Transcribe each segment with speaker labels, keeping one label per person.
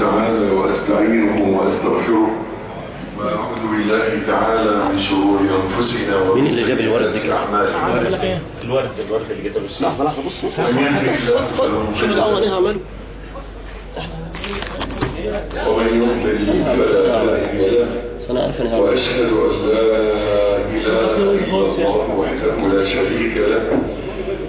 Speaker 1: تعالى وأستعينه وأستغفره. وأعوذ بالله تعالى من شرور أنفسنا ومن
Speaker 2: مين اللي جاب الورد
Speaker 1: سيئات
Speaker 2: ده؟
Speaker 1: أعمالنا
Speaker 2: الورد الورد اللي جبته بس
Speaker 3: لحظة لحظة بص بص. شوف الأول إيه عمله
Speaker 1: ومن يضلل فلا هادي له. وأشهد أن لا إله إلا الله وحده لا شريك له.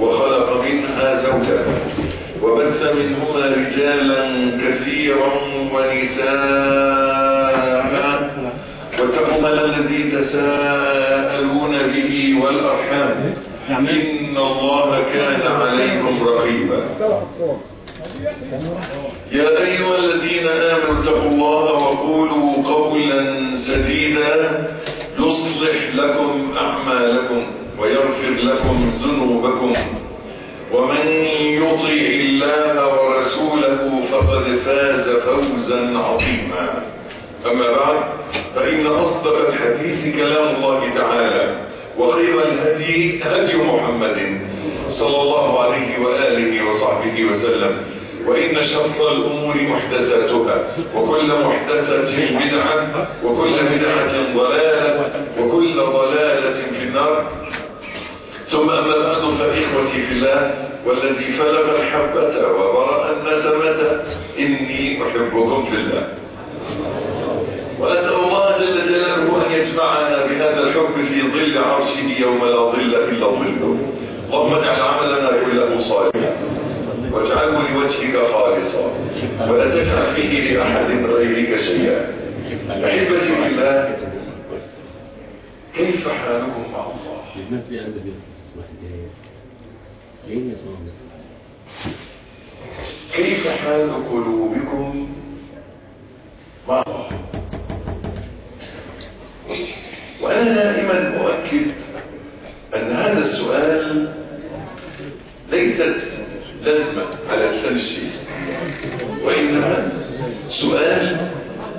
Speaker 1: وخلق منها زوجها وبث منهما رجالا كثيرا ونساء واتقوا الذي تساءلون به والأرحام. إن الله كان عليكم رقيبا. يا أيها الذين آمنوا اتقوا الله وقولوا قولا سديدا يصلح لكم أعمالكم. ويغفر لكم ذنوبكم. ومن يطع الله ورسوله فقد فاز فوزا عظيما. أما بعد فإن أصدق الحديث كلام الله تعالى وخير الهدي هدي محمد صلى الله عليه وآله وصحبه وسلم. وإن شر الأمور محدثاتها وكل محدثة بدعة وكل بدعة ضلالة في النار ثم أما بعد فإخوتي في الله والذي فلق الحبة وبرأ النسمة إني أحبكم في الله. وأسأل الله جل جلاله أن يجمعنا بهذا الحب في ظل عرشه يوم لا ظل إلا ظله. اللهم اجعل عملنا كله صالحا واجعله لوجهك خالصا. ولا تجعل فيه لأحد غيرك شيئا. أحبتي في الله كيف حالكم مع الله؟ كيف حال قلوبكم الله وأنا دائما أؤكد أن هذا السؤال ليست لازمة على لسان الشيء وإنما سؤال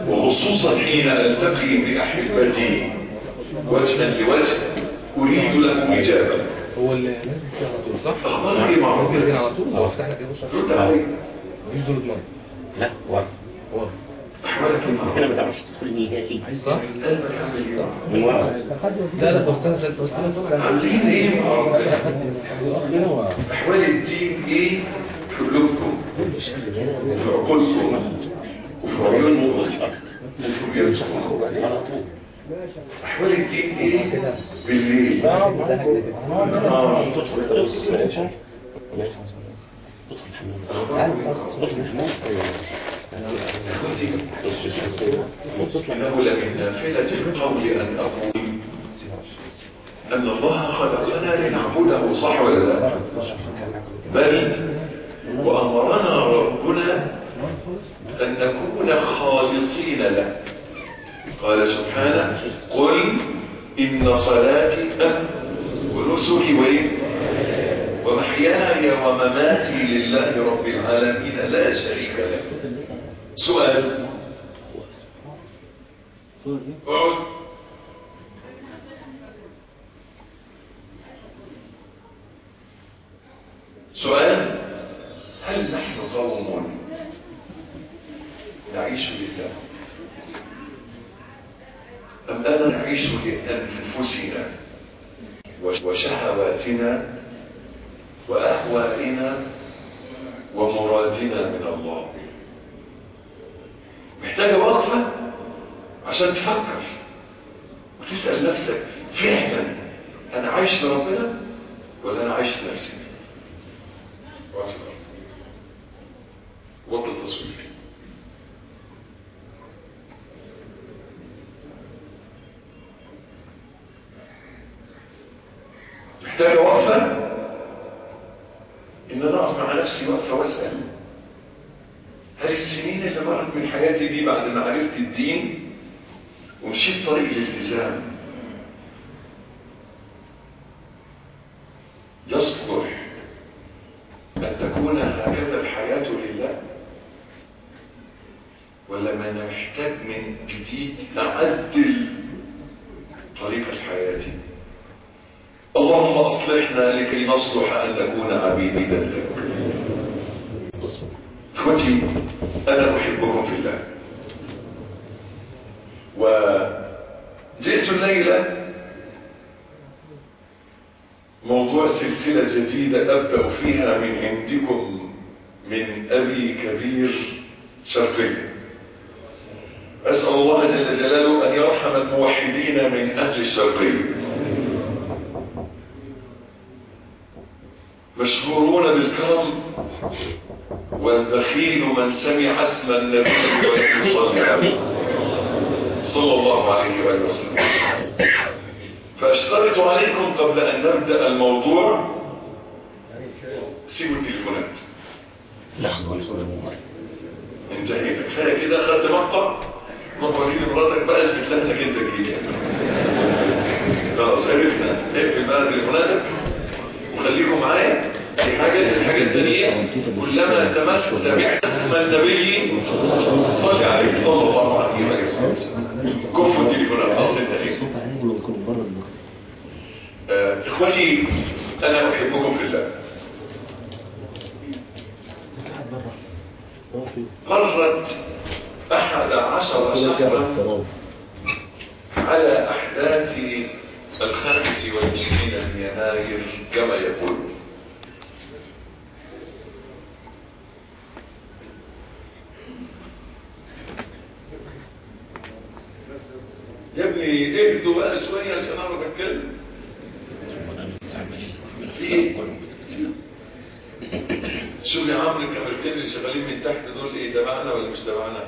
Speaker 1: وخصوصا حين ألتقي بأحبتي وجها لوجه أريد لكم إجابة.
Speaker 4: هو اللي لازم كده على طول صح؟ ممكن
Speaker 1: ربنا؟
Speaker 4: على طول. آه. افتح لك يا باشا. مفيش دور ميه
Speaker 2: لا ورا
Speaker 1: إيه مع
Speaker 2: هنا ما؟ تعرفش تدخل نهائي
Speaker 4: صح؟
Speaker 1: إيه؟
Speaker 2: من ورا.
Speaker 4: لا لا استنى طب استنى
Speaker 1: عاملين مع ربنا؟ أحوال الدين إيه؟ في قلوبكم وفي عقولكم وفي عيونكم وفي رؤيتكم
Speaker 2: على طول.
Speaker 1: أحوال الدين إيه بالليل. إنه لمن نافلة القول أن أقول أن الله خلقنا لنعبده صح ولا لا بل وأمرنا ربنا أن نكون خالصين له قال سبحانه قل إن صلاتي ونسكي ومحياي ومماتي لله رب العالمين لا شريك له. سؤال. اقعد سؤال. هل نحن قوم نعيش لله أم أنا نعيش لأنفسنا وشهواتنا وأهوائنا ومرادنا من الله. محتاجة وقفة عشان تفكر وتسأل نفسك فعلا أنا عايش لربنا ولا أنا عايش لنفسي؟ وقت التصوير. محتاج وقفة. إن أنا اقف مع نفسي وقفة وأسأل. هل السنين اللي مرت من حياتي دي بعد ما عرفت الدين ومشيت طريق الالتزام. يصلح أن تكون هكذا الحياة لله ولا ما أنا محتاج من جديد أعدل طريقة حياتي اللهم أصلحنا لكي نصلح أن نكون عبيدا لك أخوتي أنا أحبكم في الله. وجئت الليلة موضوع سلسلة جديدة أبدأ فيها من عندكم من أبي كبير شرقية أسأل الله جل جلاله أن يرحم الموحدين من أهل الشرقية مشهورون بالكرم والبخيل من سمع اسم النبي عليه صلى الله عليه وآله وسلم. فأشترط عليكم قبل أن نبدأ الموضوع. سيبوا التليفونات.
Speaker 2: لحظة ولا
Speaker 1: انتهينا. كفاية كده خدت مقطع. مقطع دي مراتك بقى اثبت انك انت جديد. خلاص عرفنا. اقفل بقى تليفوناتك وخليكم معايا. دي حاجة الحاجة الثانية كلما سمعت سمعت اسم النبي صلي عليه صلى الله عليه وسلم. كفوا التليفونات خلاص آه، إخوتي أنا أحبكم في الله. مرت أحد عشر شهرا على أحداث الخامس والعشرين من يناير كما يقول. يا ابني اهدوا بقى شوية عشان أعرف أتكلم. في شوف يا عمرو الكاميرتين اللي شغالين من تحت دول إيه تبعنا ولا مش تبعنا؟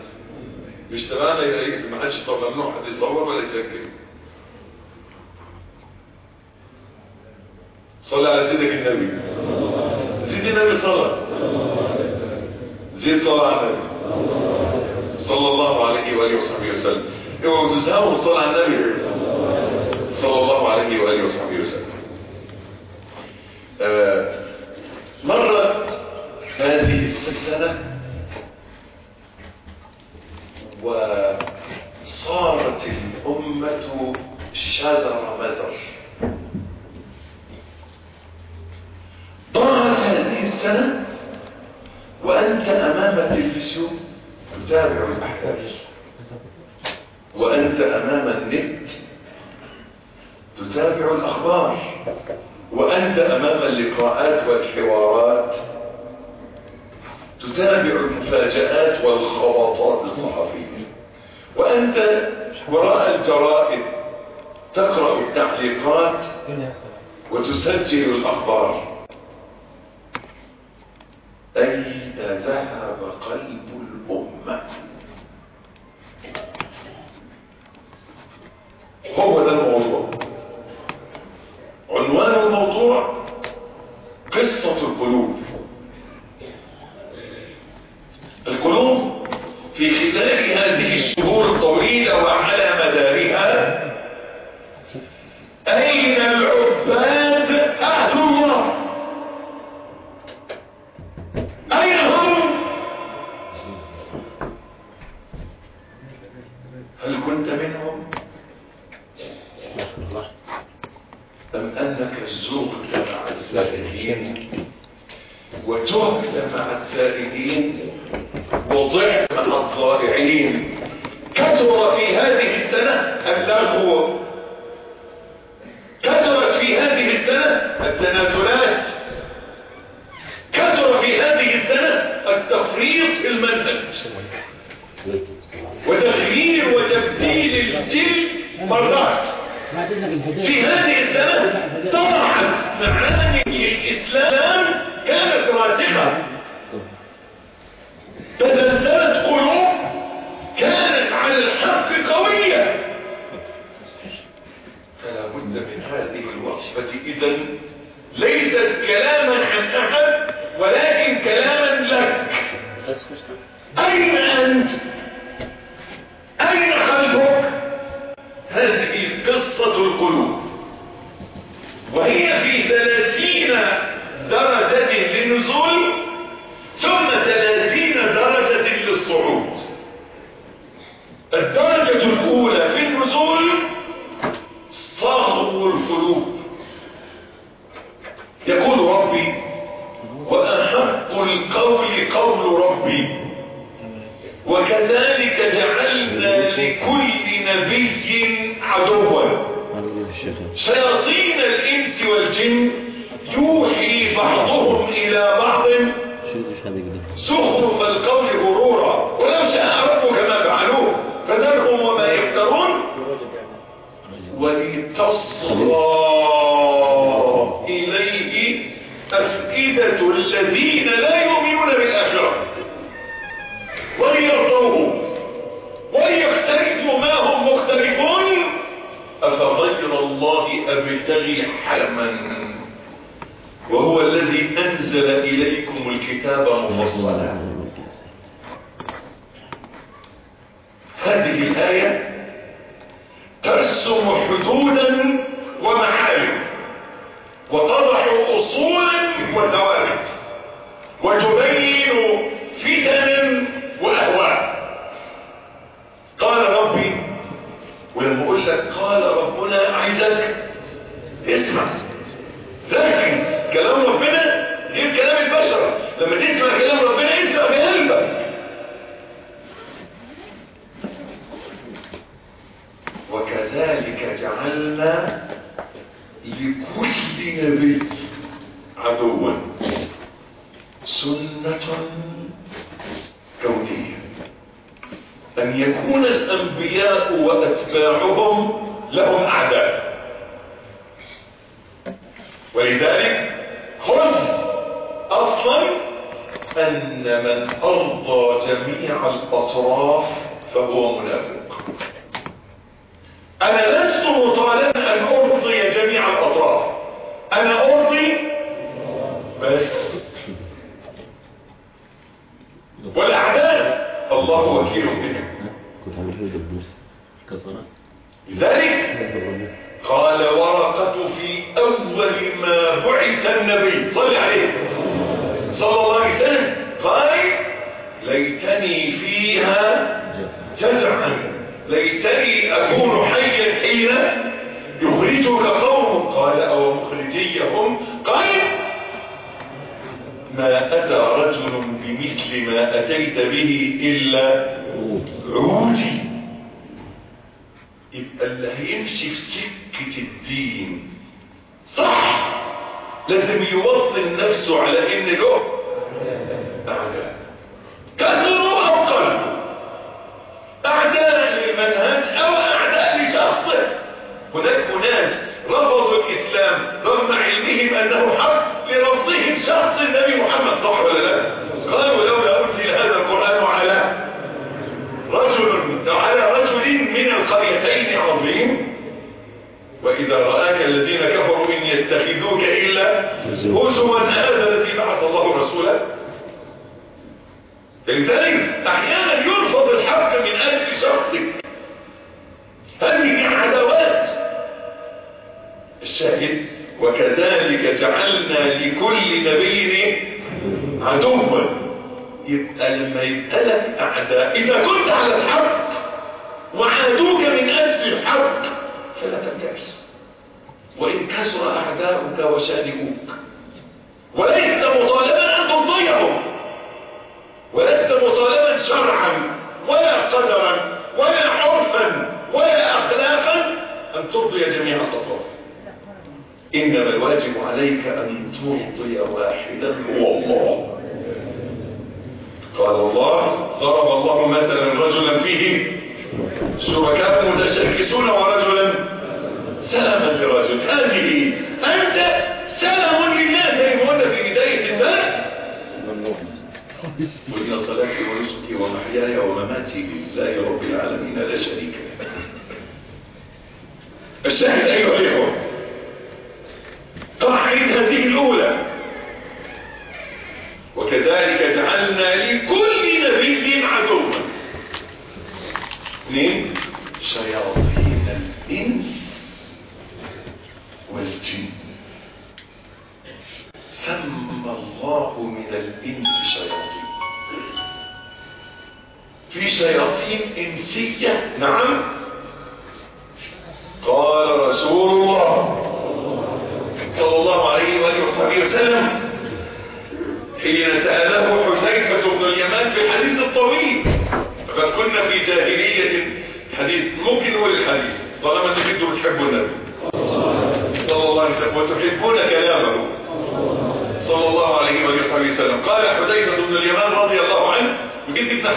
Speaker 1: مش تبعنا يبقى إيه ما حدش يصور ممنوع حد يصور ولا يسجل صلى على سيدك النبي. زيد النبي صلى. زيد صلى على النبي. صلى الله عليه وآله وصحبه وسلم. اوعوا تزهقوا الصلاه على النبي صلى الله عليه واله وصحبه وسلم مرت هذه السنة وصارت الأمة شذر مذر ضاعت هذه السنة وأنت أمام التلفزيون تتابع الأحداث وأنت أمام النت تتابع الأخبار. وأنت أمام اللقاءات والحوارات تتابع المفاجآت والخبطات الصحفية. وأنت وراء الجرائد تقرأ التعليقات وتسجل الأخبار. أين ذهب قلب الأمة؟ هو ده الموضوع. عنوان الموضوع قصة القلوب. القلوب في خلال هذه الشهور الطويلة أبتغي حكما وهو الذي أنزل إليكم الكتاب مفصلا. هذه الآية ترسم حدودا ومعالم وتضع أصولا وثوابت وتبين فتنا وأهواء. قال ربي ولما أقول لك قال ربنا عايزك اسمع ركز كلام ربنا غير كلام البشر. لما تسمع كلام ربنا اسمع بقلبك وكذلك جعلنا لكل نبي عدوا. سنة كونية. أن يكون الأنبياء وأتباعهم لهم أعداء. ولذلك خذ أصلا أن من أرضى جميع الأطراف فهو منافق أنا لست مطالبا أن أرضي جميع الأطراف. أنا أرضي بس. والأعداء الله وكيل بهم
Speaker 2: كنت عامل كسرة
Speaker 1: لذلك قال ورقة في أول ما بعث النبي صلى عليه. صلى الله عليه وسلم. قال ليتني فيها جزعا. ليتني أكون حيا حين يخرجك قوم. قال أو مخرجيهم؟ قال ما أتى رجل بمثل ما أتيت به إلا عودي يبقى اللي هيمشي في سكة الدين صح. لازم يوطن نفسه على إن له. اعداء كثروا أو قلوا أعداء للمنهج أو أعداء لشخصه هناك ناس رفضوا الإسلام رغم علمهم أنه حق لرفضهم شخص.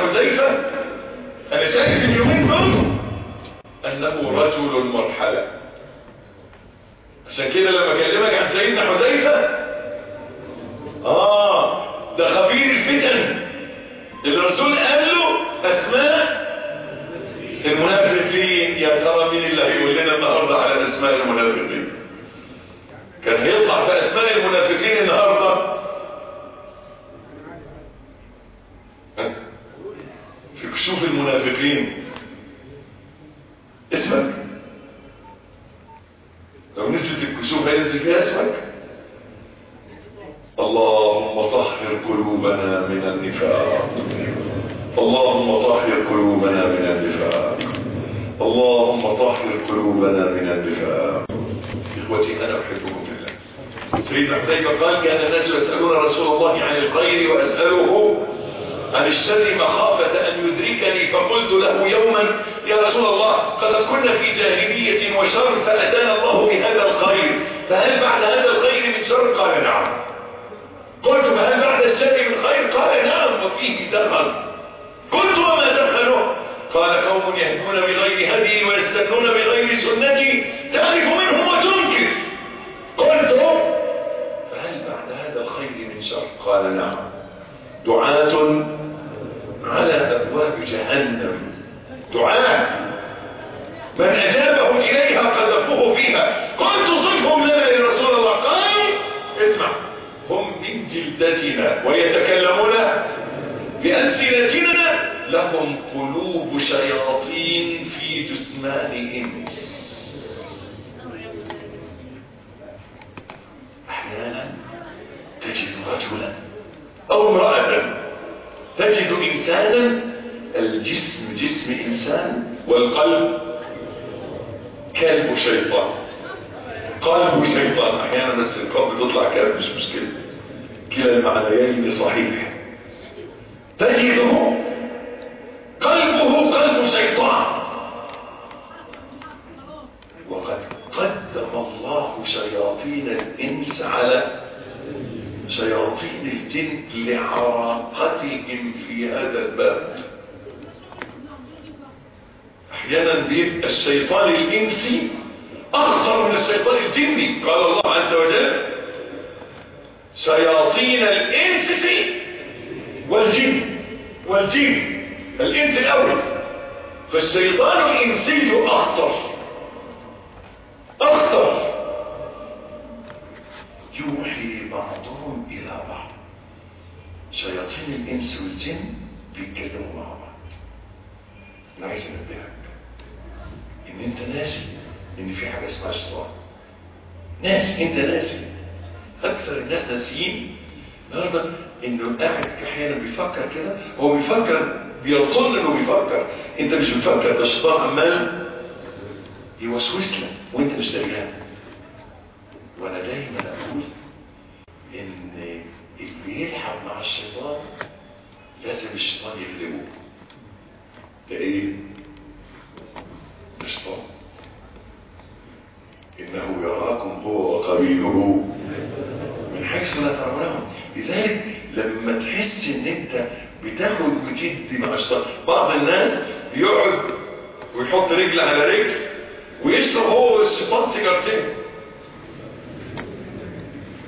Speaker 1: حذيفة أنا شايف اليومين دول أنه رجل مرحلة. عشان كده لما أكلمك عن سيدنا حذيفة آه ده خبير الفتن. الرسول قال له أسماء المنافقين. يا ترى مين اللي هيقول لنا النهارده على أسماء المنافقين؟ كان هيطلع في أسماء المنافقين النهارده في كشوف المنافقين. اسمك. لو نزلت الكشوف هينزل فيها اسمك. اللهم طهر قلوبنا من النفاق. اللهم طهر قلوبنا من النفاق. اللهم طهر قلوبنا من النفاق. إخوتي أنا أحبكم في الله. سيدنا حذيفة قال كان الناس يسألون رسول الله عن الخير واساله عن الشر مخافة أن يدركني فقلت له يوما يا رسول الله قد كنا في جاهلية وشر فأتانا الله بهذا الخير. فهل بعد هذا الخير من شر؟ قال نعم. قلت فهل بعد الشر من خير؟ قال نعم وفيه دخل. قلت وما دخله؟ قال قوم يهدون بغير هدي ويستنون بغير سنتي تعرف منهم وتنكر. قلت فهل بعد هذا الخير من شر؟ قال نعم. دعاة على أبواب جهنم. دعاة. من أجابهم إليها قذفوه فيها. قلت صفهم لنا يا رسول الله. قال اسمع هم من جلدتنا ويتكلمون بألسنتنا. لهم قلوب شياطين في جثمان إنس أحيانا تجد رجلا أو امرأة. تجد إنسانا الجسم جسم إنسان والقلب كلب شيطان. قلب شيطان. أحيانا بس القلب تطلع كلب مش مشكلة. كلا المعنيين صحيح. تجده قلبه قلب شيطان. وقد قدم الله شياطين الإنس على شياطين الجن لعراقتهم في هذا الباب. أحيانا بيبقى الشيطان الإنسي أخطر من الشيطان الجني. قال الله عز وجل شياطين الإنس والجن. والجن الإنس الأول. فالشيطان الإنسي أخطر. أخطر. يوحي بعضهم شياطين الإنس والجن بيتكلموا مع بعض. أنا عايز أنبهك إن أنت ناسي إن في حاجة اسمها شيطان. ناسي أنت ناسي. أكثر الناس ناسيين. النهارده إنه قاعد أحيانا بيفكر كده هو بيفكر بيظن إنه بيفكر. أنت مش بتفكر ده الشيطان عمال يوسوس لك وأنت مش دريان وأنا دايما أقول إن اللي يلعب مع الشيطان لازم الشيطان يغلبه ده إيه؟ الشيطان إنه يراكم هو وقبيله. من حيث لا ترونهم. لذلك لما تحس إن أنت بتاخد وتدي مع الشيطان بعض الناس بيقعد يحط رجل على رجل ويشرب هو والشيطان سيجارتين.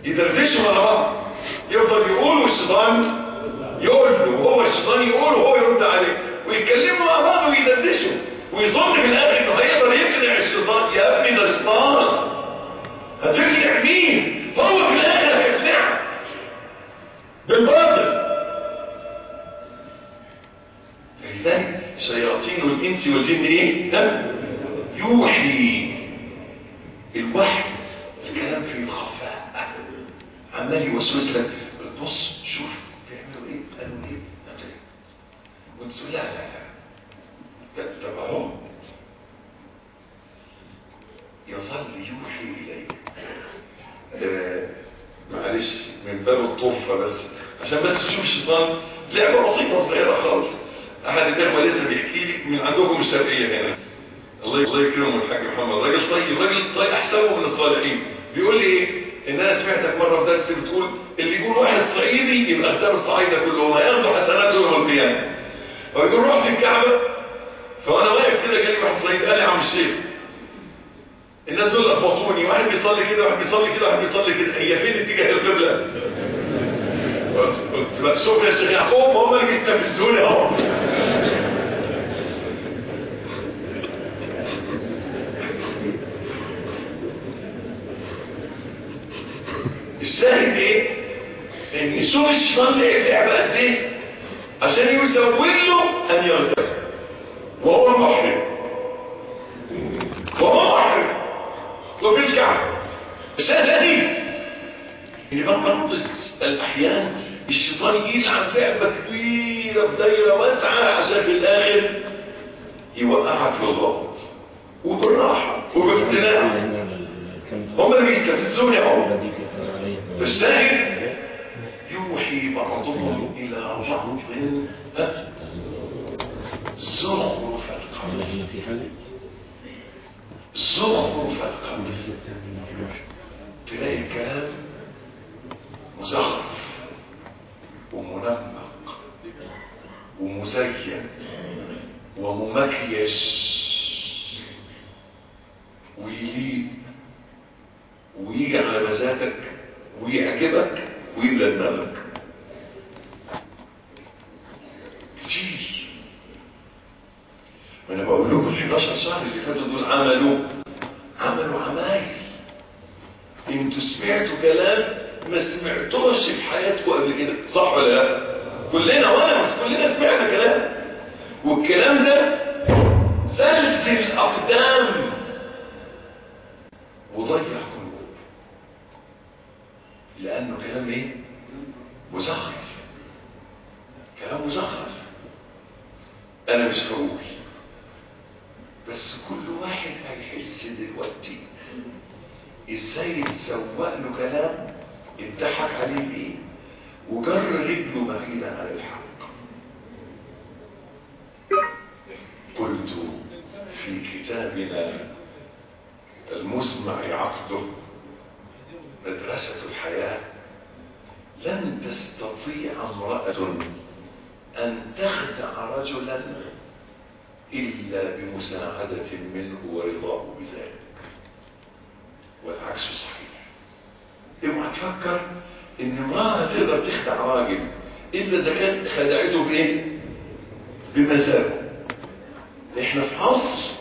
Speaker 1: يدردشوا مع بعض يفضل يقول والشيطان يقول له وهو الشيطان يقول وهو يرد عليه ويتكلموا مع بعض ويدردشوا ويظن في الآخر انه هيقدر يقنع الشيطان يا ابني ده شيطان هتقنع مين هو في الآخر هيقنعك بالباطل فلذلك شياطين الانس والجن إيه ها؟ يوحي الوحي الكلام فيه الخفاء عمال يوسوس لك. بص شوف بيعملوا إيه؟ قالوا إيه؟ وأنت تقول لا لا لا. طب اهو يظل يوحي إليك. آه معلش من باب الطفة بس. عشان بس تشوف الشيطان لعبة بسيطة صغيرة خالص. أحد الاخوه لسه بيحكي لي من عندكم الشرقيه هنا. الله الله يكرمه الحاج محمد. راجل طيب راجل طيب احسبه من الصالحين. بيقول لي إيه؟ إن أنا سمعتك مره في درس بتقول اللي يقول واحد صعيدي يبقى اختار الصعايده كلهم هياخدوا حسناته يوم القيامة. ويقول رحت الكعبة. فأنا واقف كده جالي واحد صعيدي قال لي عم الشيخ الناس دول لخبطوني واحد بيصلي كده واحد بيصلي كده واحد بيصلي كده. هي فين اتجاه القبلة؟ قلت قلت بقى شوف يا شيخ يعقوب هم اللي بيستفزوني أهو الشاهد إيه الشيطان لعب قد إيه عشان يسوي له أن يرتد وهو محرم. وهو محرم. وفي الكعبه الشاهد ان بعض الأحيان الشيطان يلعب لعبة كبيرة بدايرة واسعة عشان في الآخر يوقعك في الغلط. وبالراحة. وبافتناء هم اللي بيستفزوني أهو. فالشاهد يوحي بعضهم إلى بعض زخرف القول زخرف القول تلاقي الكلام مزخرف ومنمق ومزين وممكيش ويليق ويجي على مزاجك ويعجبك ويملى كتير ما أنا بقول لكم ال 11 شهر اللي فاتوا دول عملوا عملوا عمايل. أنتوا سمعتوا كلام ما سمعتوش في حياتكم قبل كده صح ولا لا؟ كلنا وانا كلنا سمعنا كلام. والكلام ده زلزل اقدام وضيع قلوب. لأنه كلام إيه؟ مزخرف كلام مزخرف أنا مش هقول بس كل واحد هيحس دلوقتي. إزاي يتسوق له كلام اتضحك عليه بيه؟ وجر رجله بعيدا عن الحق. قلت في كتابنا المسمع عقده مدرسة الحياة لن تستطيع امرأة أن تخدع رجلا إلا بمساعدة منه ورضاه بذلك. والعكس صحيح. اوعى تفكر إن امرأة تقدر تخدع راجل إلا إذا كانت خدعته بإيه؟ بمزاجه. إحنا في عصر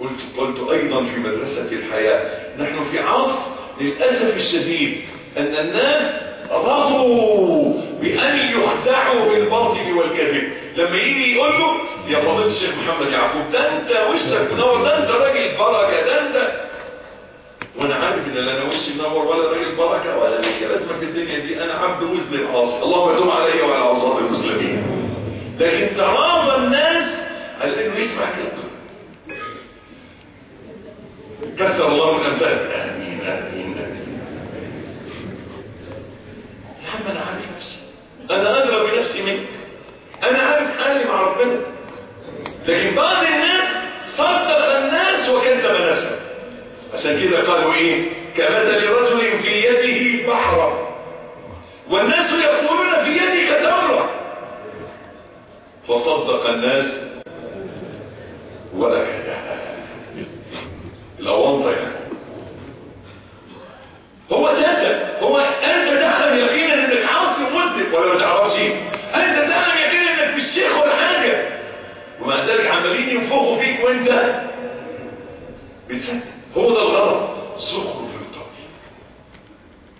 Speaker 1: قلت قلت أيضا في مدرسة الحياة نحن في عصر للأسف الشديد أن الناس رضوا بأن يخدعوا بالباطل والكذب. لما يجي يقول له يا فضيلة الشيخ محمد يعقوب ده انت وشك منور ده انت راجل بركة ده انت وأنا عارف إن أنا وشي منور ولا راجل بركة ولا لي لازمة في الدنيا دي أنا عبد مذنب عاصي اللهم يتوب علي وعلى عصاة المسلمين. لكن تراضى الناس على انه يسمع كلامه كسر الله من أمثال. آمين آمين آمين. يا عم أنا عارف نفسي. أنا أدرى بنفسي منك. أنا عارف حالي مع ربنا. لكن بعض الناس صدق الناس وكذب نفسه. عشان كده قالوا إيه؟ كمثل رجل في يده بحرة والناس يقولون في يدي كتمرة فصدق الناس ولا كذب الأوانطة يعني هو كذب هو أنت دخل يا ولا ما تعرفش أنت تعمل يا كده انك مش شيخ ولا حاجة؟ ومع ذلك عمالين ينفخوا فيك وأنت بتسكت هو ده الغلط. زخرف القول.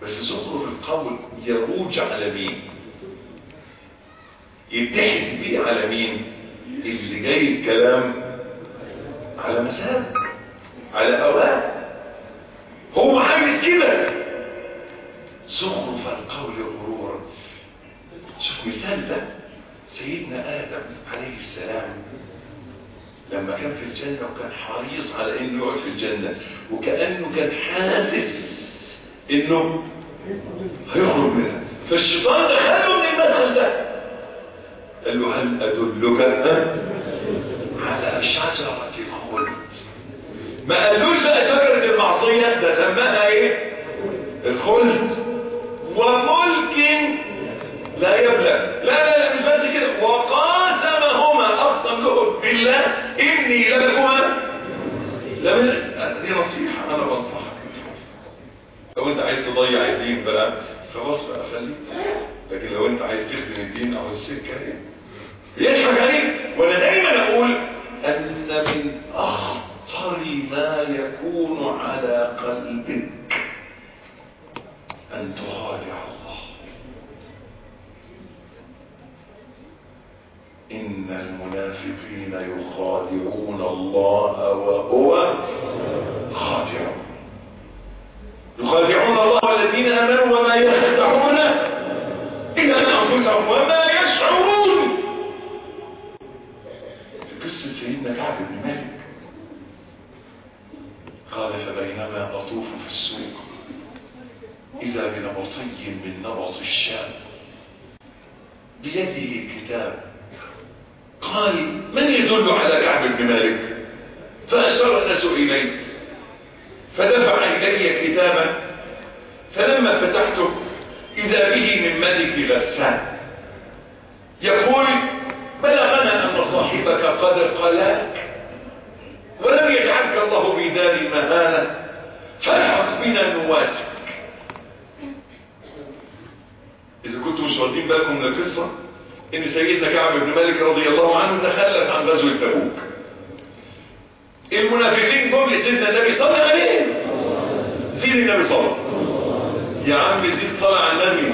Speaker 1: بس زخرف القول يروج على مين؟ يتحد بيه على مين؟ اللي جاي الكلام على مسام على اوقات هو عايز كده. زخرف القول غرورا. شوف مثال ده سيدنا آدم عليه السلام لما كان في الجنة وكان حريص على إنه يقعد في الجنة وكأنه كان حاسس إنه هيخرج منها. فالشيطان دخله من المدخل ده قال له هل أدلك؟ على شجرة الخلد؟ ما قالوش بقى شجرة المعصية ده سماها إيه؟ الخلد. وملك لا يبلى. لا لا لا مش بس كده. وقاسمهما اقسم لهم بالله. إني لكما لمن دي نصيحة أنا بنصحك. لو أنت عايز تضيع الدين بقى خلاص بقى خليك. لكن لو أنت عايز تخدم الدين أو السكة إيه يضحك عليك. وأنا دايما أقول ان من أخطر ما يكون على قلبك أن تخادع الله إن المنافقين يخادعون الله وهو خادع يخادعون الله والذين آمنوا وما يخدعون إلا أنفسهم وما يشعرون. في قصة سيدنا كعب بن مالك. قال فبينما أطوف في السوق. إذا بنبطي من نبط الشام. بيده كتاب قال من يدل على كعب بن مالك فأشار الناس إليه. فدفع إلي كتابا فلما فتحته إذا به من ملك غسان. يقول بلغنا أن صاحبك قد قلاك ولم يجعلك الله بدار مهانة فالحق بنا نواسك. إذا كنتم مش واخدين بالكم من القصة إن سيدنا كعب بن مالك رضي الله عنه تخلف عن غزوة تبوك. المنافقين جم لسيدنا النبي صلى عليه زين النبي صلى يا عم زيد صلى على النبي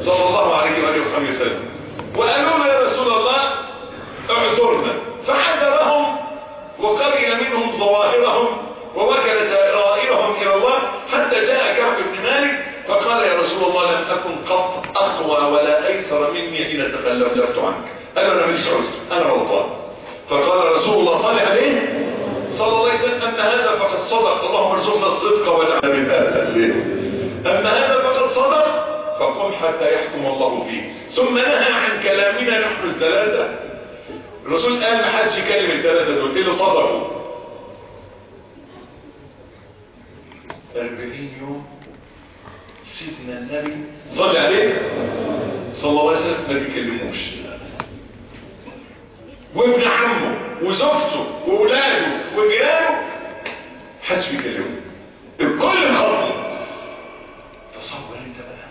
Speaker 1: صلى الله عليه وآله وصحبه وسلم. وقالوا له يا رسول الله اعذرنا. فحذرهم وقبل منهم ظواهرهم ووكل سرائرهم إلى الله حتى جاء كعب بن مالك فقال يا رسول الله لم أكن قط أقوى ولا أيسر مني حين تخلفت عنك. أنا أنا مش عذر أنا غلطان. فقال رسول الله صلى عليه صلى الله عليه وسلم أما هذا فقد صدق. اللهم ارزقنا الصدق واجعلنا من أهله أما هذا فقد صدق فقم حتى يحكم الله فيه ثم نهى عن كلامنا نحن الثلاثة. الرسول قال ما حدش يكلم الثلاثة دول. اللي صدقوا؟ 40 يوم سيدنا النبي صلى الله عليه وسلم ما بيكلموش. وابن عمه وزوجته وأولاده وجيرانه محدش بيكلمه. الكل مخصم تصور انت بقى.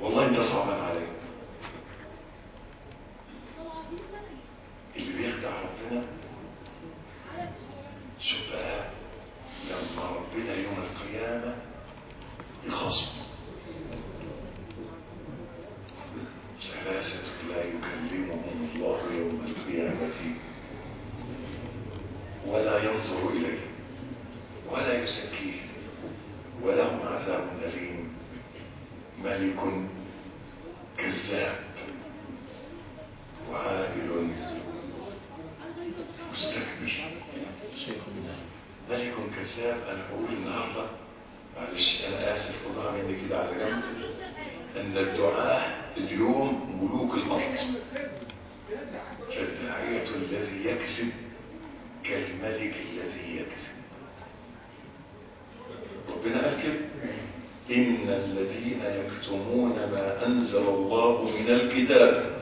Speaker 1: والله انت صعبان عليك. اللي بيخدع ربنا شوف بقى. لما ربنا يوم القيامة يخصم ثلاثة لا يكلمهم الله يوم القيامة ولا ينظر إليه ولا يزكيه ولهم عذاب أليم. ملك كذاب وعادل مستكبر. ملك كذاب أنا بقول النهارده. معلش أنا آسف خدها مني كده على جنب. إن الدعاء اليوم ملوك الأرض فالداعية الذي يكذب كالملك الذي يكذب ربنا قال كده. إن الذين يكتمون ما أنزل الله من الكتاب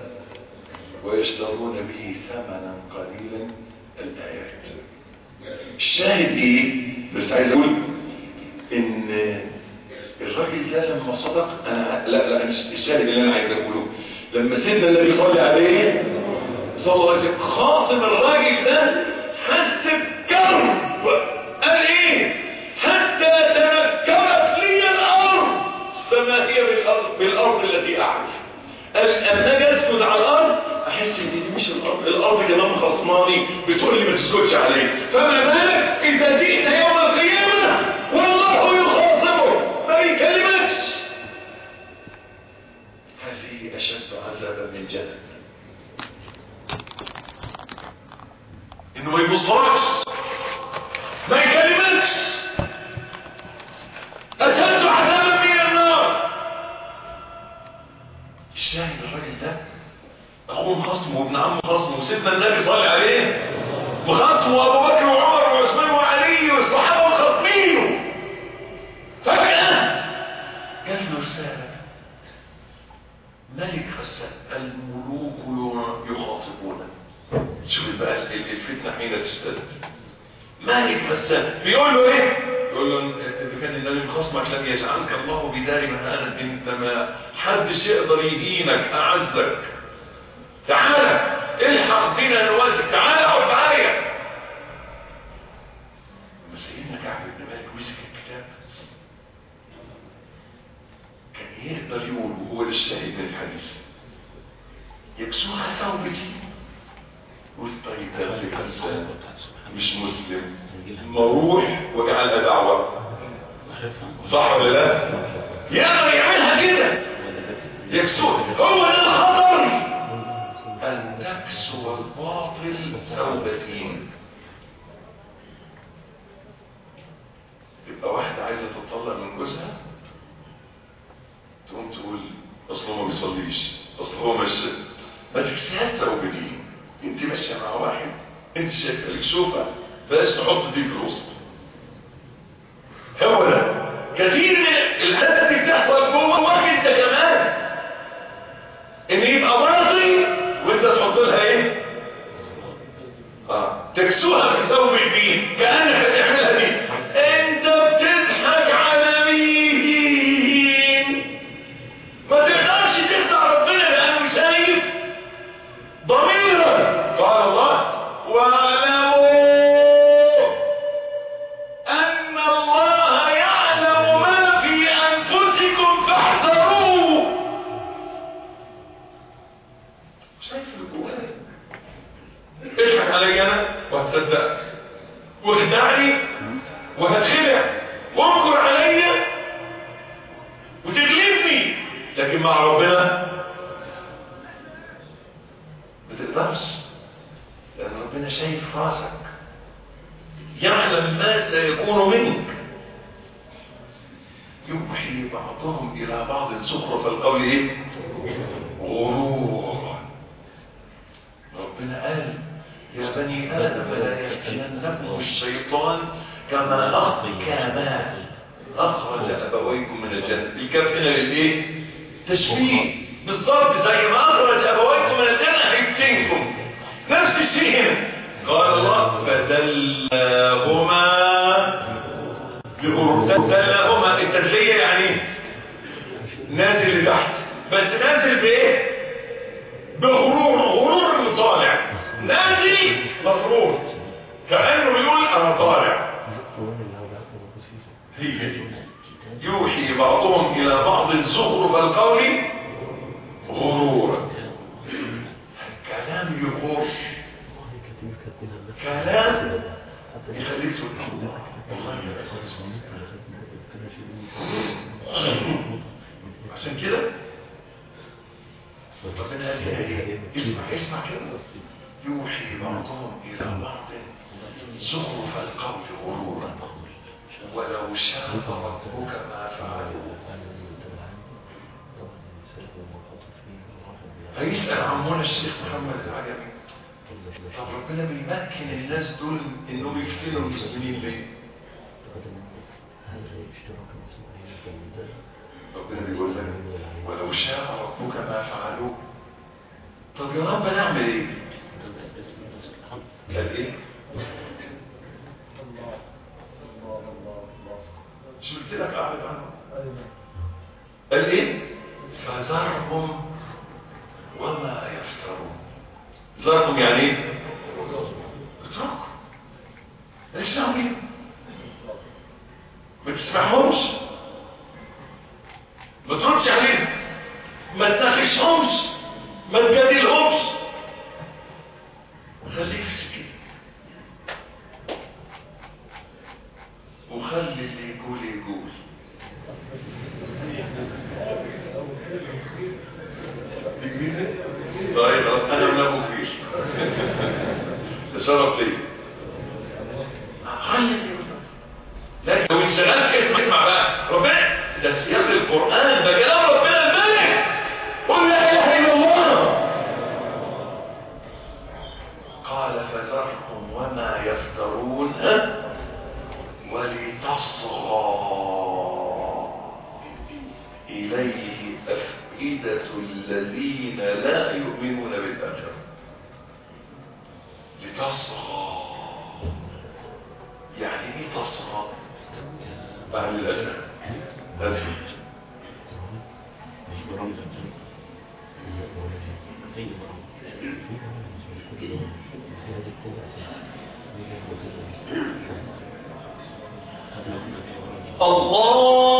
Speaker 1: ويشترون به ثمنا قليلا الآيات. الشاهد إيه بس عايز أقول إن الراجل ده لما صدق أنا لا لا الشاهد اللي أنا عايز أقوله. لما سيدنا النبي صلى عليه صلى الله عليه وسلم خاصم الراجل ده حس بكرب قال إيه؟ حتى تنكرت لي الأرض فما هي بالأرض, بالأرض التي اعرف قال أما أسجد على الأرض أحس الأرض. كمان خصماني. بتقول لي ما تسجدش عليه. فما بالك إذا جئت يوم القيامة والله يخاصمه. ما يكلمكش هذه أشد عذابا من جهنم. إنه ما يبصركش وابن عمه خصمه وسيدنا النبي صلى عليه وخصمه وابو بكر وعمر وعثمان وعلي والصحابة وخصمينه فجاه جات له رسالة. ملك غسان الملوك يخاطبونه شوف بقى الفتنة حين تشتد. مالك غسان بيقول له إيه؟ يقول له إذا كان النبي خصمك لم يجعلك الله بدار مهانا انت ما حدش يقدر يهينك أعزك. تعالى الحق بينا نوازك تعالى اقعد معايا. لما سيدنا كعب بن مالك مسك الكتاب. كان يقدر يقول وهو الشاهد من الحديث. يكسوها ثوبتي قلت طيب ده مالك غسان مش مسلم. مروح وجعلها دعوة. صح ولا لا؟ يقدر يعملها كده. يكسوه هو ده الخطر أن تكسو الباطل ثوبتين يبقى واحدة عايزة تطلق من جوزها تقوم تقول أصل هو ما بيصليش أصل هو مش ما تكسيها ثوبتين انت ماشية مع واحد انت شايفة لك شوفة بلاش تحط دي في الوسط. هو ده. كثير من الحاجات عمونا الشيخ محمد العجمي. طب ربنا بيمكن الناس دول إنهم يفتنوا المسلمين ليه؟ ربنا بيقول لك ولو شاء ربك ما فعلوه. طب يا رب نعمل إيه؟ قال إيه؟ شو قلت لك اعرف عنه قال إيه؟ فذرهم
Speaker 5: وما يفترون. ذرهم يعني اتركوا. دعوه بيهم ما تسمعهمش ما تردش عليهم ما تناقشهمش. ما تجادلهمش. خليك في سكين وخلي اللي يقول يقول دي جديدة؟ طيب خلاص أنا ما مفيش تصرف ليه؟ لكن لو اسمع اسمع بقى. ربنا ده سياق القرآن ده أفئدة الذين لا يؤمنون بالآخرة لتصغى. يعني إيه تصغى؟ بعد أذى الله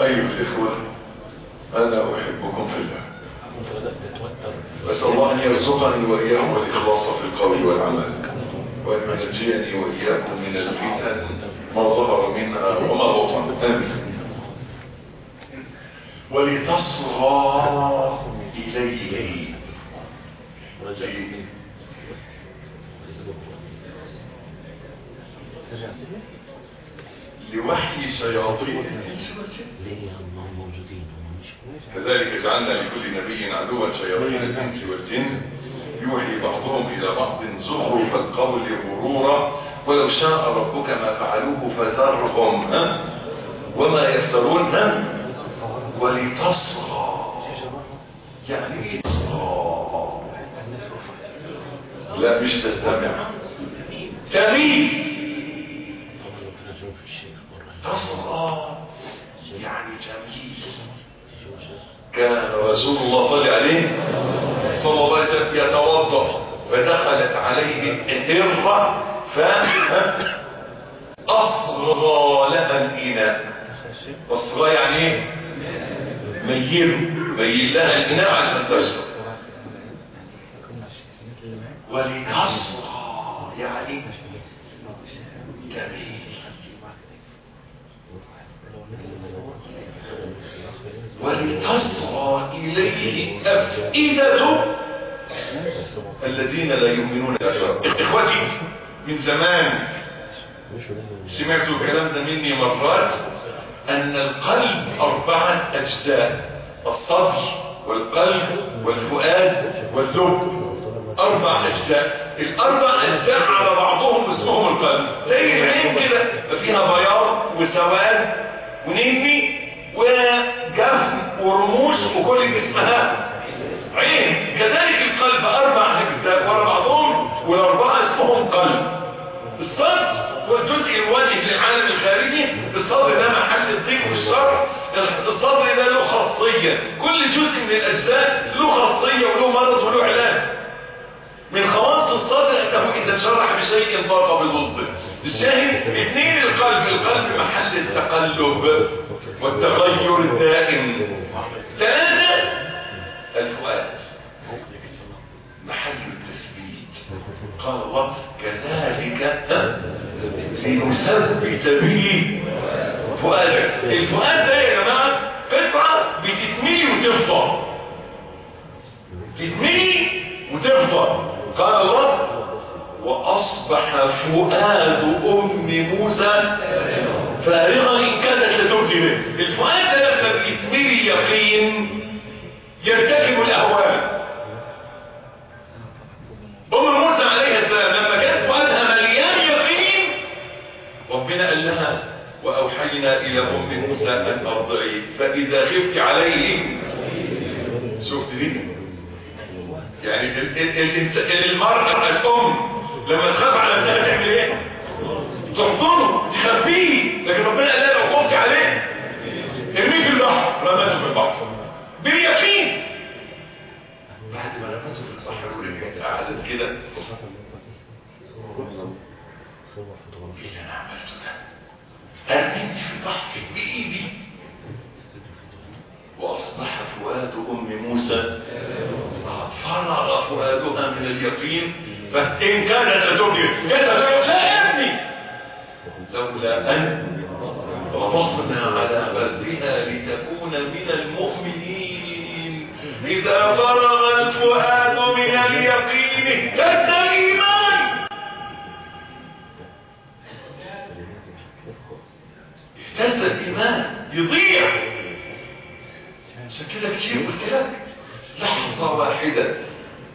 Speaker 5: أيها الإخوة أنا أحبكم في الله أسأل الله أن يرزقني وإياكم الإخلاص في القول والعمل. وأن ينجيني وإياكم من الفتن. ما ظهر منها وما بطن. آمين. ولتصغى إليه
Speaker 1: لوحي شياطين. كذلك جعلنا لكل نبي عدوا شياطين الإنس والجن. يوحي بعضهم إلى بعض زخرف القول غرورا ولو شاء ربك ما فعلوه فذرهم وما يفترون ولتصغى. يعني إيه تصغى؟ لا مش تستمع. تميل تصغى. يعني تميل كان رسول الله صلى عليه؟ صلى الله عليه وسلم يتوضأ فدخلت عليه الهرة ف أصغى لها الإناء. أصغى يعني إيه؟ ميله ميل لها الإناء عشان تشرب. ولتصغى يعني جميل ولتصغى إليه أفئدة الذين لا يؤمنون إخوتي من زمان سمعت الكلام ده مني مرات أن القلب أربعة أجزاء الصدر والقلب والفؤاد واللب أربع أجزاء. الأربع أجزاء على بعضهم اسمهم القلب. زي العين كده فيها بياض وسواد ونيمي وجفن ورموش وكل اسمها عين. كذلك القلب أربع أجزاء ورا بعضهم والأربعة اسمهم قلب. الصدر هو الجزء الواجه للعالم الخارجي. الصدر ده محل الضيق والشر. الصدر ده له خاصية. كل جزء من الأجزاء له خاصية وله مرض وله علاج. من خواص الصدر أنه إذا شرح بشيء ضاق بالضد الشاهد اثنين القلب القلب محل التقلب والتغير الدائم. ثلاثة الفؤاد محل التثبيت. قال الله كذلك لنثبت به فؤادك. الفؤاد ده يا جماعة قطعة بتتملي وتفضى. تتملي وتفضى. قال الله وأصبح فؤاد أم موسى فارغا إن كانت لتبدي به الفؤاد ده لما بيتملي يقين يرتكب الأهوال. أم موسى عليه السلام لما كانت فؤادها مليان يقين ربنا قال لها وأوحينا إلى أم موسى أن أرضعيه فإذا خفت عليه شفت دي؟ يعني المرأة الأم لما تخاف على ابنها تعمل إيه؟ تحضنه تخبيه لكن ربنا قال لو خفت عليه ارميه في البحر رمته في البحر باليقين. بعد ما رمته في البحر ورجعت قعدت كده. إيه اللي أنا عملته ده أرميني في البحر بإيدي. وأصبح فؤاد أم موسى. فرغ فؤادها من اليقين. فإن كانت لتبدي كانت تقول لا يا ابني. لولا أن ربطنا على قلبها لتكون من المؤمنين. إذا فرغ الفؤاد من اليقين اهتز الايمان اهتز الإيمان يضيع. عشان كده كتير قلت لك. لحظة واحدة.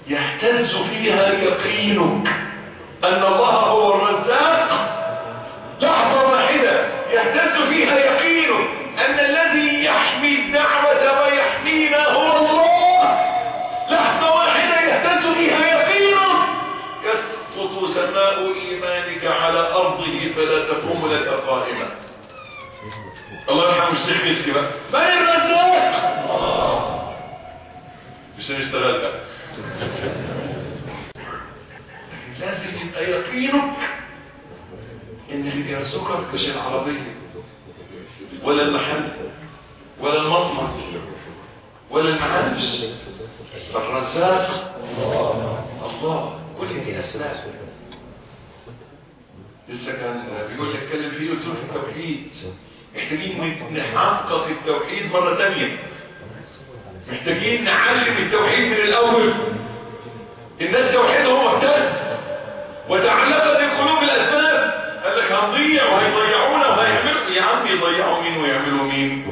Speaker 1: يهتز فيها يقينك أن الله هو الرزاق. لحظة واحدة. يهتز فيها يقينك أن الذي يحمي الدعوة ويحمينا هو الله. لحظة واحدة. يهتز فيها يقينك يسقط سماء إيمانك على أرضه فلا تقوم لك قائمة. الله يرحم الشيخ مسكي بقى. من الرزاق؟ مش هنشتغلها لكن لازم يبقى يقينك إن اللي بيرزقك مش العربية ولا المحل ولا المصنع ولا المعاش الرزاق الله كل دي اسباب لسه كان بيقول لي اتكلم فيه قلت له في التوحيد. محتاجين نحقق التوحيد مرة تانية. محتاجين نعلم التوحيد من الأول. الناس توحيدهم مهتز. وتعلقت القلوب الأسباب. قال لك
Speaker 6: هنضيع وهيضيعونا وهيعملوا. يا عم يضيعوا مين ويعملوا مين؟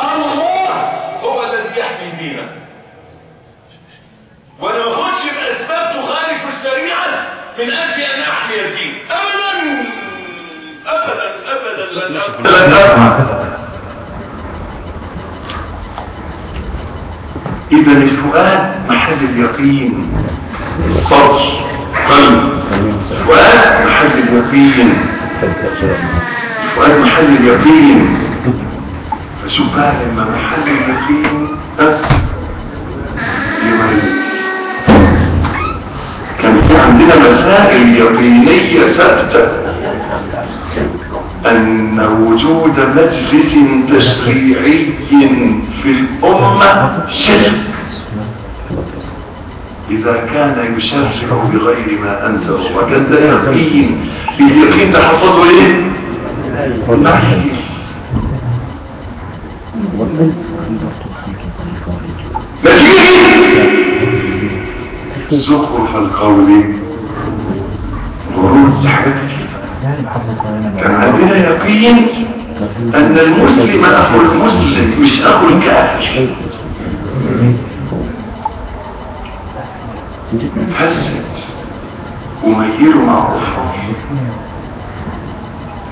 Speaker 6: الله هو الذي يحمي دينه وأنا ما اخدش باسباب تخالف الشريعة من أجل أن أحمي الدين. ابدا. ابدا. ابدا. لن افعل
Speaker 1: إذا الفؤاد محل اليقين. الصدر قلب. الفؤاد محل اليقين الفؤاد محل اليقين بقى لما محل اليقين بس. يميز كان في عندنا مسائل يقينية ثابتة. أن وجود مجلس تشريعي في الأمة شرك. إذا كان يشرع بغير ما أنزل الله كان ده يقين اليقين ده حصل له إيه؟ نحي نتيجة زخرف القول. ورود كتير كان عندنا يقين أن المسلم أخو المسلم مش أخو الكافر. حست وميله مع كفر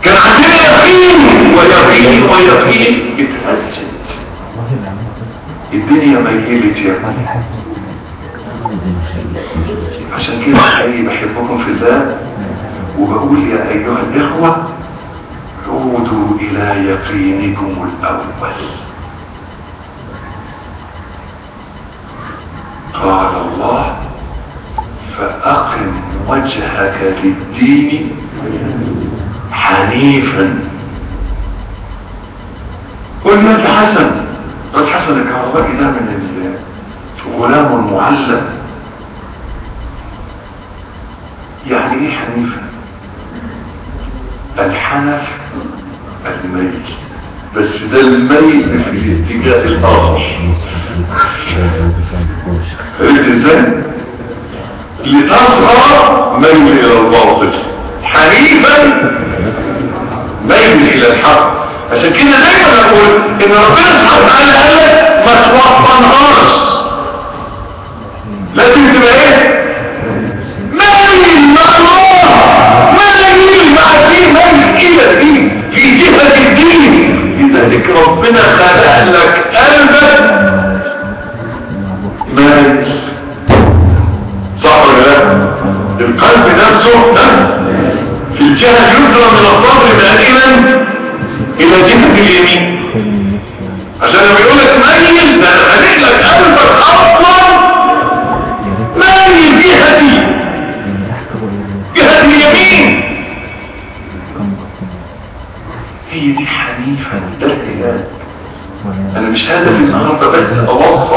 Speaker 1: كان عندنا يقين ويقين ويقين اتهزت الدنيا ميلت يا ابني عشان كده حقيقي بحبكم في الله وبقول يا أيها الإخوة عودوا إلى يقينكم الأول قال الله فأقم وجهك للدين حنيفا. قلنا الحسن الحسن الكهربائي ده من غلام معلم. يعني إيه حنيفة الحنف الميل بس ده الميل في الاتجاه الآخر. فهمت لتصغر ميل إلى الباطل حنيفا ميل إلى الحق. عشان كده دايما أقول إن ربنا سبحانه وتعالى قال لك ما توطنهاش لازم تبقى إيه؟ مايل مع الله. مايل مع الدين مايل إلى الدين. في جهة الدين. لذلك ربنا خلق لك قلبك مايل القلب نفسه؟ في الجهة اليسرى من الصدر مائلا إلى جهة اليمين. عشان لما يقول لك مايل ده خلق لك قلبك أصلا مايل جهتي. جهة اليمين. هي دي حنيفة أنا مش هدفي النهاردة بس أوصف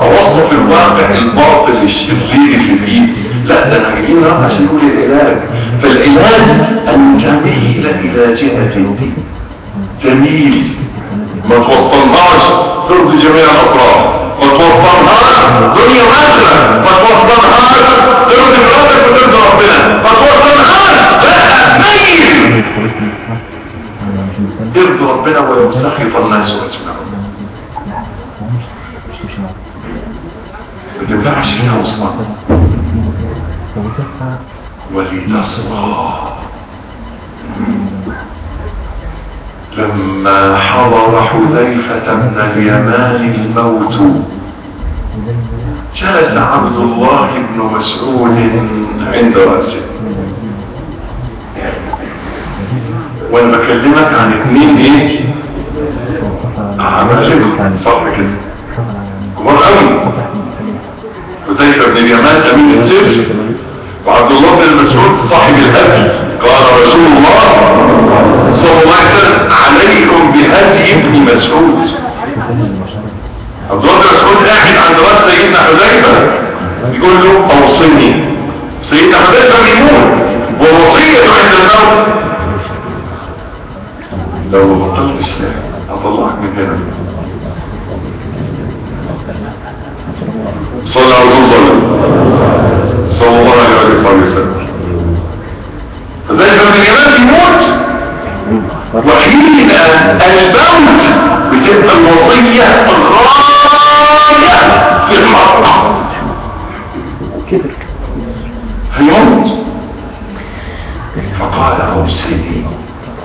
Speaker 1: أوصف الواقع الباطل الشرير اللي فيه. جايين النهاردة عشان نقول العلاج. فالعلاج أن تميل إلى جهة جميل. ما توصلناش ترضي جميع الأطراف ما توصلناش دنيا واخرة ما توصلناش ترضي مراتك وترضي ربنا ما توصلناش لا ميل يرضي ربنا ويسخط الناس واجمعون ما تنفعش فيها أصلا ولتصغى لما حضر حذيفة بن اليمان الموت جلس عبد الله بن مسعود عند رأسه. وأنا بكلمك عن اتنين إيه عمالقة صح كده. كبار قوي. حذيفة بن اليمان أمين السر وعبد الله بن مسعود صاحب الهدي. قال رسول الله صلى الله عليه وسلم عليكم بهدي ابن مسعود. عبد الله بن مسعود قاعد عند رأس سيدنا حذيفة. يقول له اوصني سيدنا حذيفة بيموت ووصيته عند الموت. لو ما بطلتش لا هطلعك من هنا. صلى الله عليه وسلم. صلى الله عليه وسلم. ذلك ابن اليمان يموت. وحين الموت بتبقى الوصية الغاية في
Speaker 3: كبر
Speaker 1: فيموت. فقال أوصني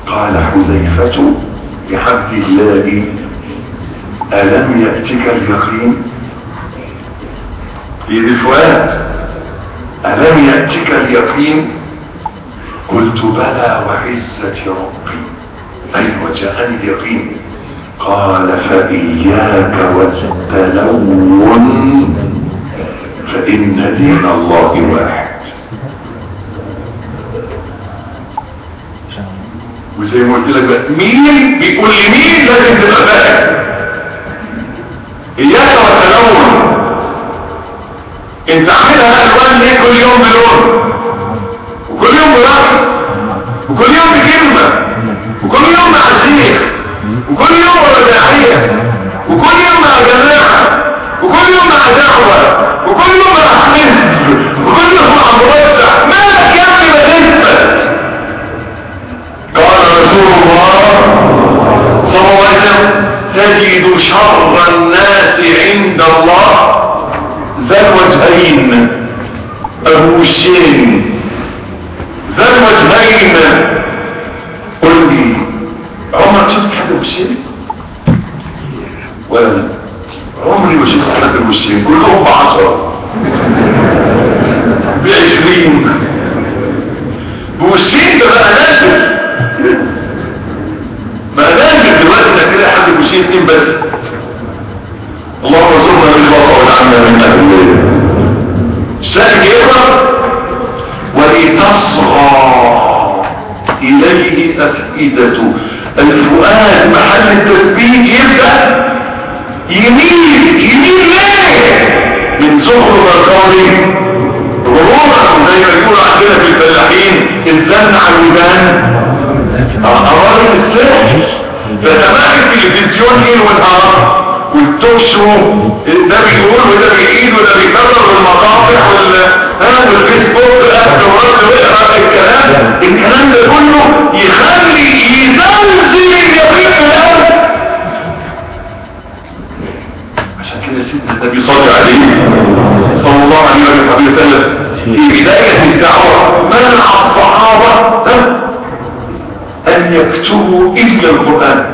Speaker 1: قال حذيفة لعبد الله ألم يأتك اليقين؟ الفؤاد ألم يأتك اليقين؟ قلت بلى وعزة ربي أي وجاءني اليقين. قال فإياك والتلون فإن دين الله واحد. وزي ما قلت لك بقى مين بيقول لمين لازم تبقى فاهم؟ إياك يوم بلون وكل يوم بلون وكل يوم بكلمة وكل يوم مع وكل يوم ورا داعية وكل يوم مع جماعة. وكل يوم مع دعوة. وكل يوم مع وكل يوم مع مرشح مالك يا ابني ما تثبت قال رسول الله صلى الله عليه وسلم تجد شر الناس عند الله ذا الوجهين. ابو الشين ذا الوجهين. قل لي عمرك شفت حد ابو الشين ولا. لا عمري ما شفت حد ابو الشين كلهم بعشرة. بعشرين. ابو الشين ده بقى ناشف ما ناشف دلوقتي إنك كده حد ابو الشين اتنين بس. اللهم ارزقنا بالبصر والعمل من أهل الليل الشاهد يقرا ولتصغى إليه أفئدة. الفؤاد محل التثبيت يبدأ يميل يميل ليه؟ من زخرف القول غرورا زي ما يقولوا عندنا في الفلاحين الزن على الودان. أراد السحر فسماع التلفزيون ليل ونهار والتوك شو ده بيقول وده بيعيد وده بيكرر المقاطع وال والفيسبوك الآخر ورد ويقرا الكلام الكلام ده كله يخلي يزلزل اليقين في القلب عشان كده سيدنا النبي صلى عليه صلى الله عليه وسلم في بداية الدعوة منع الصحابة؟ أن يكتبوا إلا القرآن.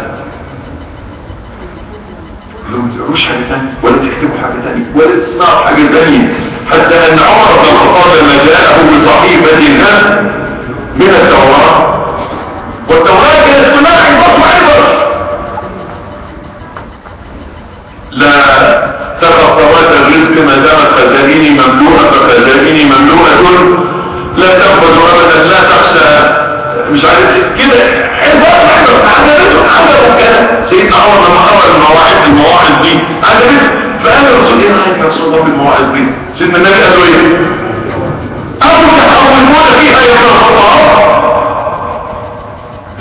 Speaker 1: لو تقروش حاجة تانية ولا تكتبوا حاجة تانية ولا تسمعوا حاجة تانية. حتى أن عمر بن الخطاب لما جاءه بصحيفة ها؟ من التوراة. والتوراة كانت تناعي بطن عبر. لا تخف فوات الرزق ما دامت خزائني مملوءة فخزائني مملوءة لا تنفذ أبدا لا تخشى. مش عارف كده المواعظ المواعظ دي عجبته فقال الرسول إيه رايك يا رسول الله في المواعظ دي سيدنا النبي قال له إيه؟ أو تحولون فيها يا ابن الخطاب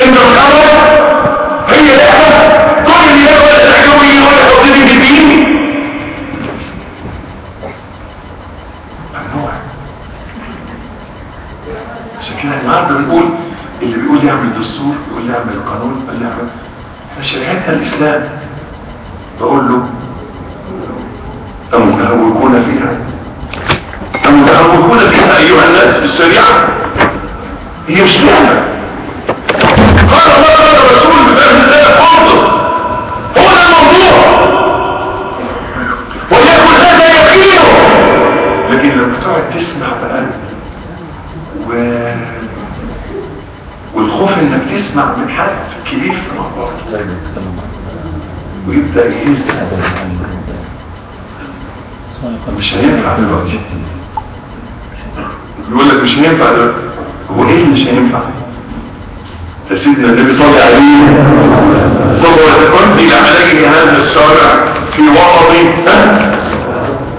Speaker 1: انت متعرف هي لعبة كل اللي يقول تحكمي ولا تقضيني في الدين. ممنوع عشان كده النهارده بنقول اللي بيقول يعمل دستور يقول لي يعمل قانون يقول لي يعمل إحنا شريعتنا الإسلام بقول له أمتهوكون فيها؟ أمتهوكون فيها أيها الناس بالشريعة هي مش لعبة. قال الله الرسول بفهم الله فاضل هو الموضوع. وليكن هذا يقينه. لكن لما تقعد تسمع بقى و... والخوف إنك تسمع من حد كبير في الموضوع ويبدأ يهز مش هينفع دلوقتي. يقول لك مش هينفع دلوقتي. هو إيه مش هينفع؟ ده سيدنا النبي صلى الله عليه صلى الله عليه وسلم. إلى عليه هذا الشارع في وسط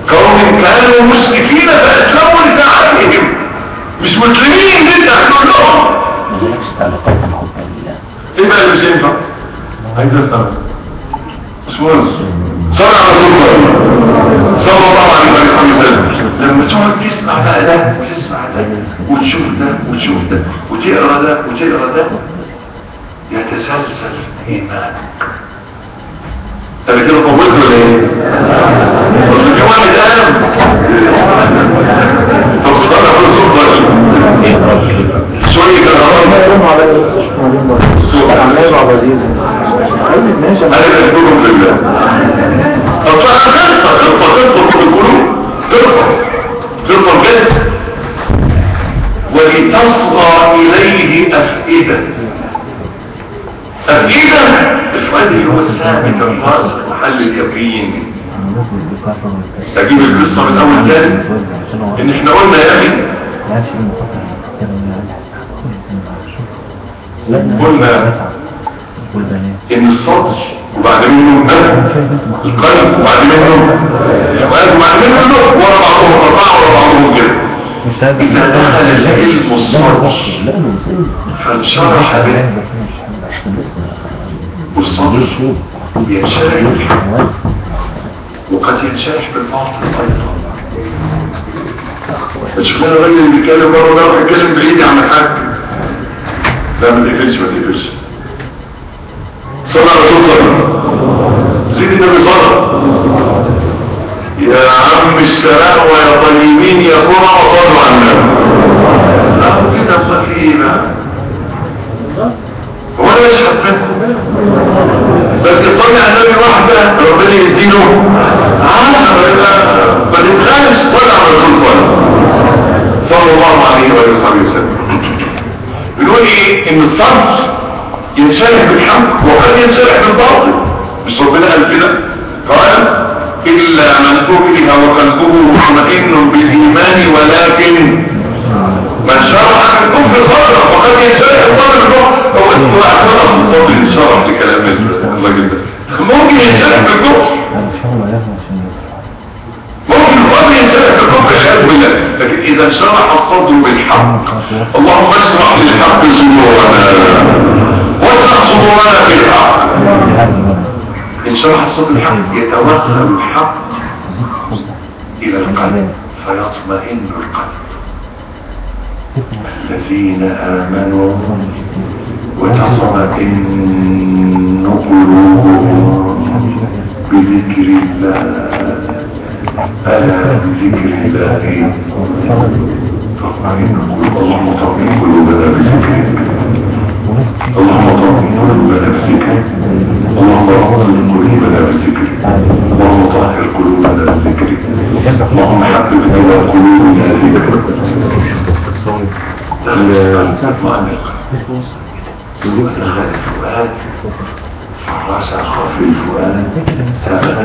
Speaker 1: قوم كانوا مسلمين فأسلموا لساعتهم. مش مسلمين جدا هتقول لهم.
Speaker 3: ملهاش علاقات بالحب
Speaker 1: إيه بقى اللي مش ينفع عايز أفهم. باشمهندس صلى رسول الله. صلى الله عليه وسلم. لما تقعد تسمع بقى ده وتسمع ده. وتشوف ده وتشوف ده. وتقرا ده وتقرا ده. يتسلسل ايمانك أنا كده طولت ولا إيه؟ في واحد قال طب صدق على الصوت شوية كده. أنا بحبكم بالله. طب قصه قصه قصه بتقولوا قصه قصه بجد ولتصغى إليه أفئدة. أفئدة؟ الفؤاد اللي هو الثابت الراسخ محل الكبرين أجيب القصة من أول تاني. إن إحنا قلنا يا أخي. قلنا. إن الصدر وبعد منه القلب وبعد منه الفؤاد وبعد منه اللب ورا بعضهم اربعه ورا بعضهم كده. إذا دخل العلم الصدر فانشرح به. والصدر ينشرح. وقد ينشرح بالباطل أيضا. مش خلال الراجل اللي بيتكلم بره ده راح يتكلم بعيد عن الحاج لا ما تقفلش ما تقفلش. صلى على رسول صلى سيدي النبي صلى يا عم السلام ويا طيبين يا قرى وصلوا لا كده خفيفه هو أنا مش حسبتكم بس تصلي على النبي واحدة ربنا يديله عشرة ما تتخانش صلى على رسول صلى صلى الله عليه وآله وصحبه وسلم. بنقول إيه إن الصرف ينشرح بالحق وقد ينشرح بالباطل. مش ربنا قال كده قال إلا من اكره وقلبه مطمئن بالإيمان ولكن من شرح بالكفر صدره وقد ينشرح الصدر بالكفر هو انت واحد من صدر الشرح لكلام الله جدا ممكن ينشرح بالكفر. ممكن الصدر ينشرح بالكفر العياذ بالله. لكن إذا انشرح الصدر بالحق. اللهم اشرح للحق صدورنا واشرح صدورنا بالحق. إن شرح الصدر بالحق يتوهم الحق إلى القلب فيطمئن القلب. الذين آمنوا وتطمئن قلوبهم بذكر الله. ألا بذكر الله. تطمئن قلوب اللهم طمئن قلوبنا بذكرك. اللهم طمئن قلوبنا بذكرك اللهم اغفر قلوبنا بذكرك اللهم طهر قلوبنا بذكرك اللهم حبب إلى قلوبنا ذكرك الفؤاد فرسخ في الفؤاد ثابت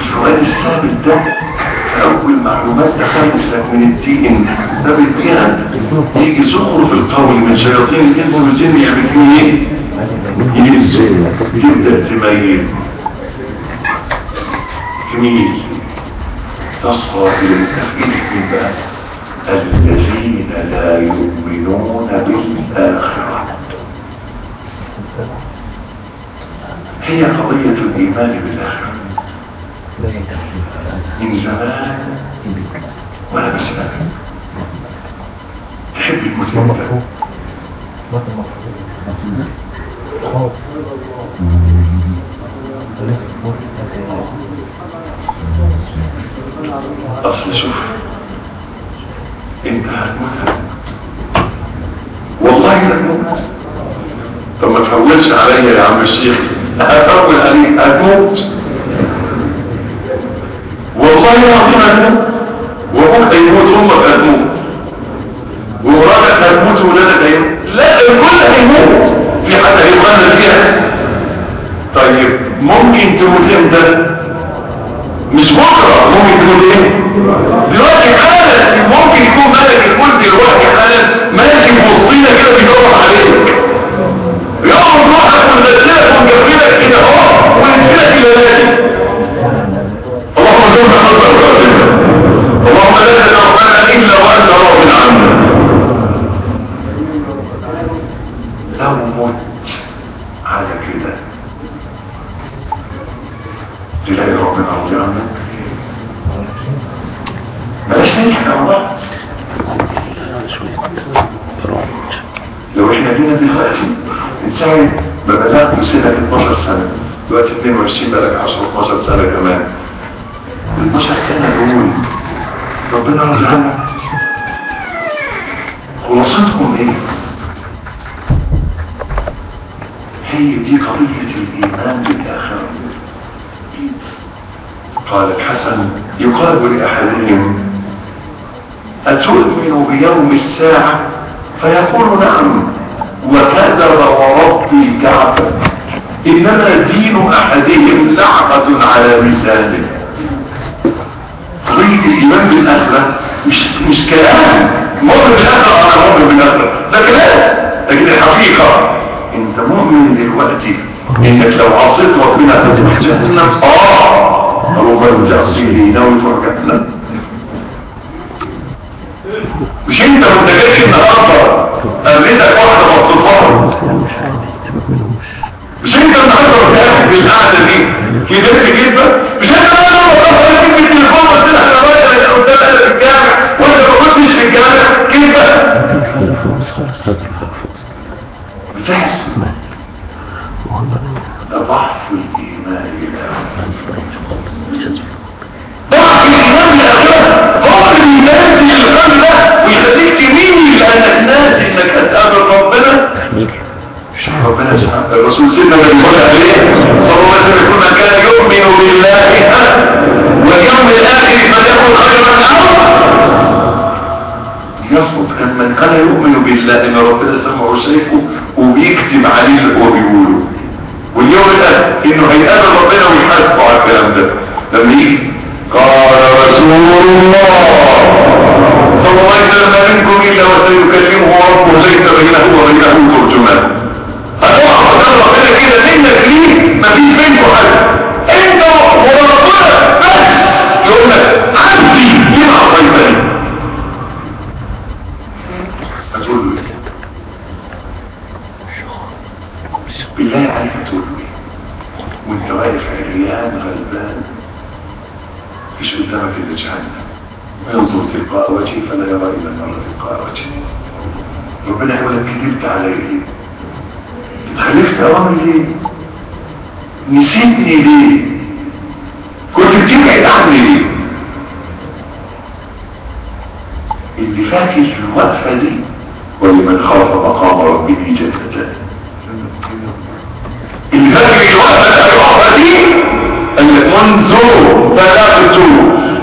Speaker 1: الفؤاد الثابت ده أول معلومات دخلت لك من الدين ثابت بيها يجي زخرف القول من شياطين الإنس والجن يعمل فيه إيه؟ ينزل تبدأ تميل تميل إلى التفكير بقى الذين لا يؤمنون بالآخرة. هي قضية الإيمان بالآخرة. من زمان وأنا بسمع تحب المسلم أصل شوف انت هتموت والله هتموت طب ما تحولش عليا يا عم الشيخ. هتحول عليك هتموت والله العظيم هتموت وابوك هيموت أمك هتموت ومراتك هتموت وولادك هيموت لا الكل هيموت. في حد هيغنى فيها. طيب ممكن تموت إمتى؟ مش بكرة. ممكن تموت إيه؟ دلوقتي حالا. ممكن يكون ملك الملك دلوقتي حالا. ملك وسطينا كده بيدور عليك ياخد روحك وينزلك ويجبرك كده أهو. وينزلك الليالي اللهم زرنا خلق لو إحنا جينا دلوقتي من ساعة ما بلغت سنة 12 سنة دلوقتي 22 بلغ 10 12 سنة كمان. ال 12 سنة دول ربنا رزقنا. خلاصتكم إيه؟ هي دي قضية الإيمان بالآخرة قال الحسن يقال لأحدهم أتؤمن بيوم الساعة؟ فيقول نعم. وكذب ورب الكعبة إنما دين أحدهم لعنة على لسانه. قضية الإيمان بالآخرة مش مش كلام. مؤمن بالآخرة أنا مؤمن بالآخرة ده كلام. لكن الحقيقة أنت مؤمن دلوقتي إنك لو عصيت ربنا هتدخل جهنم آه ربما تعصيه ناوي تروح مش انت وانت جاي النهارده قابلتك واحدة مصطفى مش انت النهارده وانت في القعده دي بيت جدا مش انت النهارده وانت في التليفون قلت لها أنا رايح قدام أنا في الجامع وانت ما كنتش في الجامع كيف بقى؟ بتحس ده ويخليك تميل لانك ناسي إنك هتقابل ربنا. ربنا سبحانه الرسول سيدنا النبي صلى الله عليه وسلم يقول من كان يؤمن بالله واليوم الآخر فليكن خيرا أو يصدق كان من كان يؤمن بالله ان ربنا سمعه وشايفه وبيكتب عليه اللي هو بيقوله. واليوم الآخر إنه هيقابل ربنا ويحاسبه على الكلام ده. لما يجي قال رسول الله. وسلم ما منكم إلا وسيكلمه ربه ليس بينه وبينه ترجمان هتقع قدام ربنا كده منك ليه مفيش بينكم حاجة أنت وربنا بس. يقول لك عبدي لما عصيتني هتقول له إيه بالله عليك تقول له وأنت واقف عريان غلبان. مش قدامك إلا جهنم. وينظر تلقاء وجهي فلا يرى إلا النار تلقاء وجهي ربنا يقول لك كذبت علي ليه خلفت اوامري ليه؟ نسيتني ليه؟ كنت بتبعد عني ليه؟ اللي فاكر الوقفة دي ولمن خاف مقام ربه جنتان اللي فاكر الوقفة دي قال لك منذ بلغت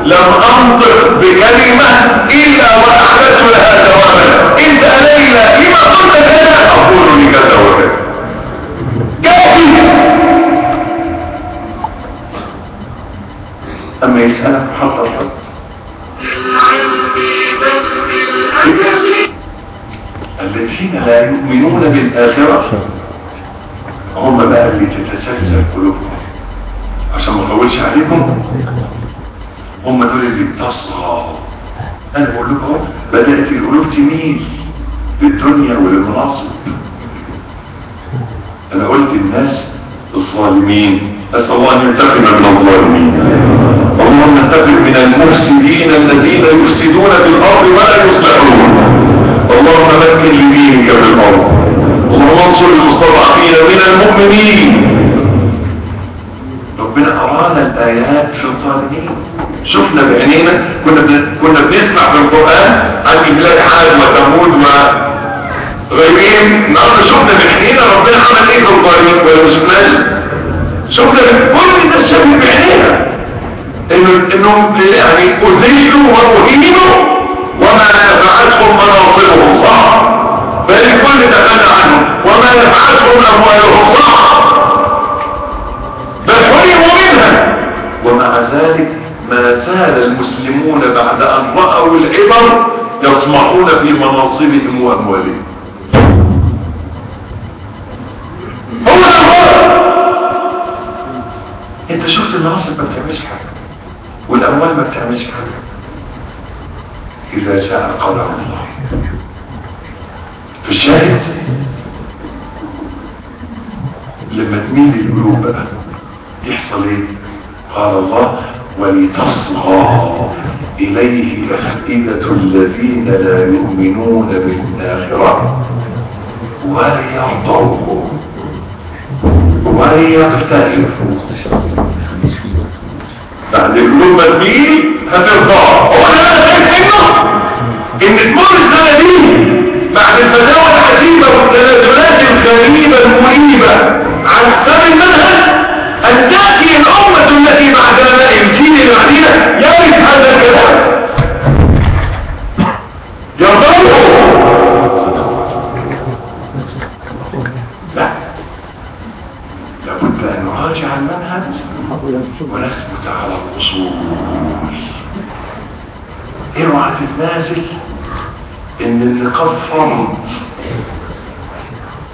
Speaker 1: لم أنطق بكلمة إلا واحدثت لها جوابا. إنت ليلى لما قلت كذا أقول لك كذا جاهز. أما يسألك حط الحط الذين لا يؤمنون بالآخرة هم بقى اللي تتسلسل قلوبهم. عشان ما أطولش عليكم. هم دول اللي بتصغى أنا بقول لكم بدأت القلوب تميل للدنيا وللمناصب. أنا قلت الناس الظالمين اسال الله أن ينتقم من الظالمين. اللهم انتقم من المفسدين الذين يفسدون في الأرض ولا يصلحون. اللهم مكن لدينك في الأرض. اللهم انصر المستضعفين من المؤمنين. ربنا أرانا الآيات في الظالمين. شفنا بعينينا كنا. كنا بنسمع في القرآن عن بلاد عاد وثمود وغيرهم النهارده شفنا بعينينا ربنا عمل إيه في شفناش. شفنا كل الناس شافت بعينينا. انه إنهم يعني اذلوا وأهينوا وما نفعتهم مناصبهم صح؟ بل الكل تخلى عنهم وما نفعتهم أموالهم صح؟ بل حرموا منها. ومع ذلك ما زال المسلمون بعد أن رأوا العبر يطمعون في مناصبهم وأموالهم. هو! الاموال انت شفت المناصب ما بتعملش حاجة والأموال ما بتعملش حاجة. إذا شاء قدر الله. في الشاهد لما تميل القلوب بقى يحصل إيه؟ قال الله ولتصغى إليه أفئدة الذين لا يؤمنون بالآخرة وليرضوه. وليغترفوا بعد القلوب مدين هترضاه وأنا شايف إن تمر السنة دي بعد الفتاوى العجيبة والتنازلات الغريبة المريبة عن حساب المنهج أن تأتي الأمة التي بعدنا الجيل اللي بعدنا يرث هذا الكلام. يرضوه لا. لابد أن نراجع المنهج ونثبت على الأصول. اوعى تتنازل إن النقاب فرض.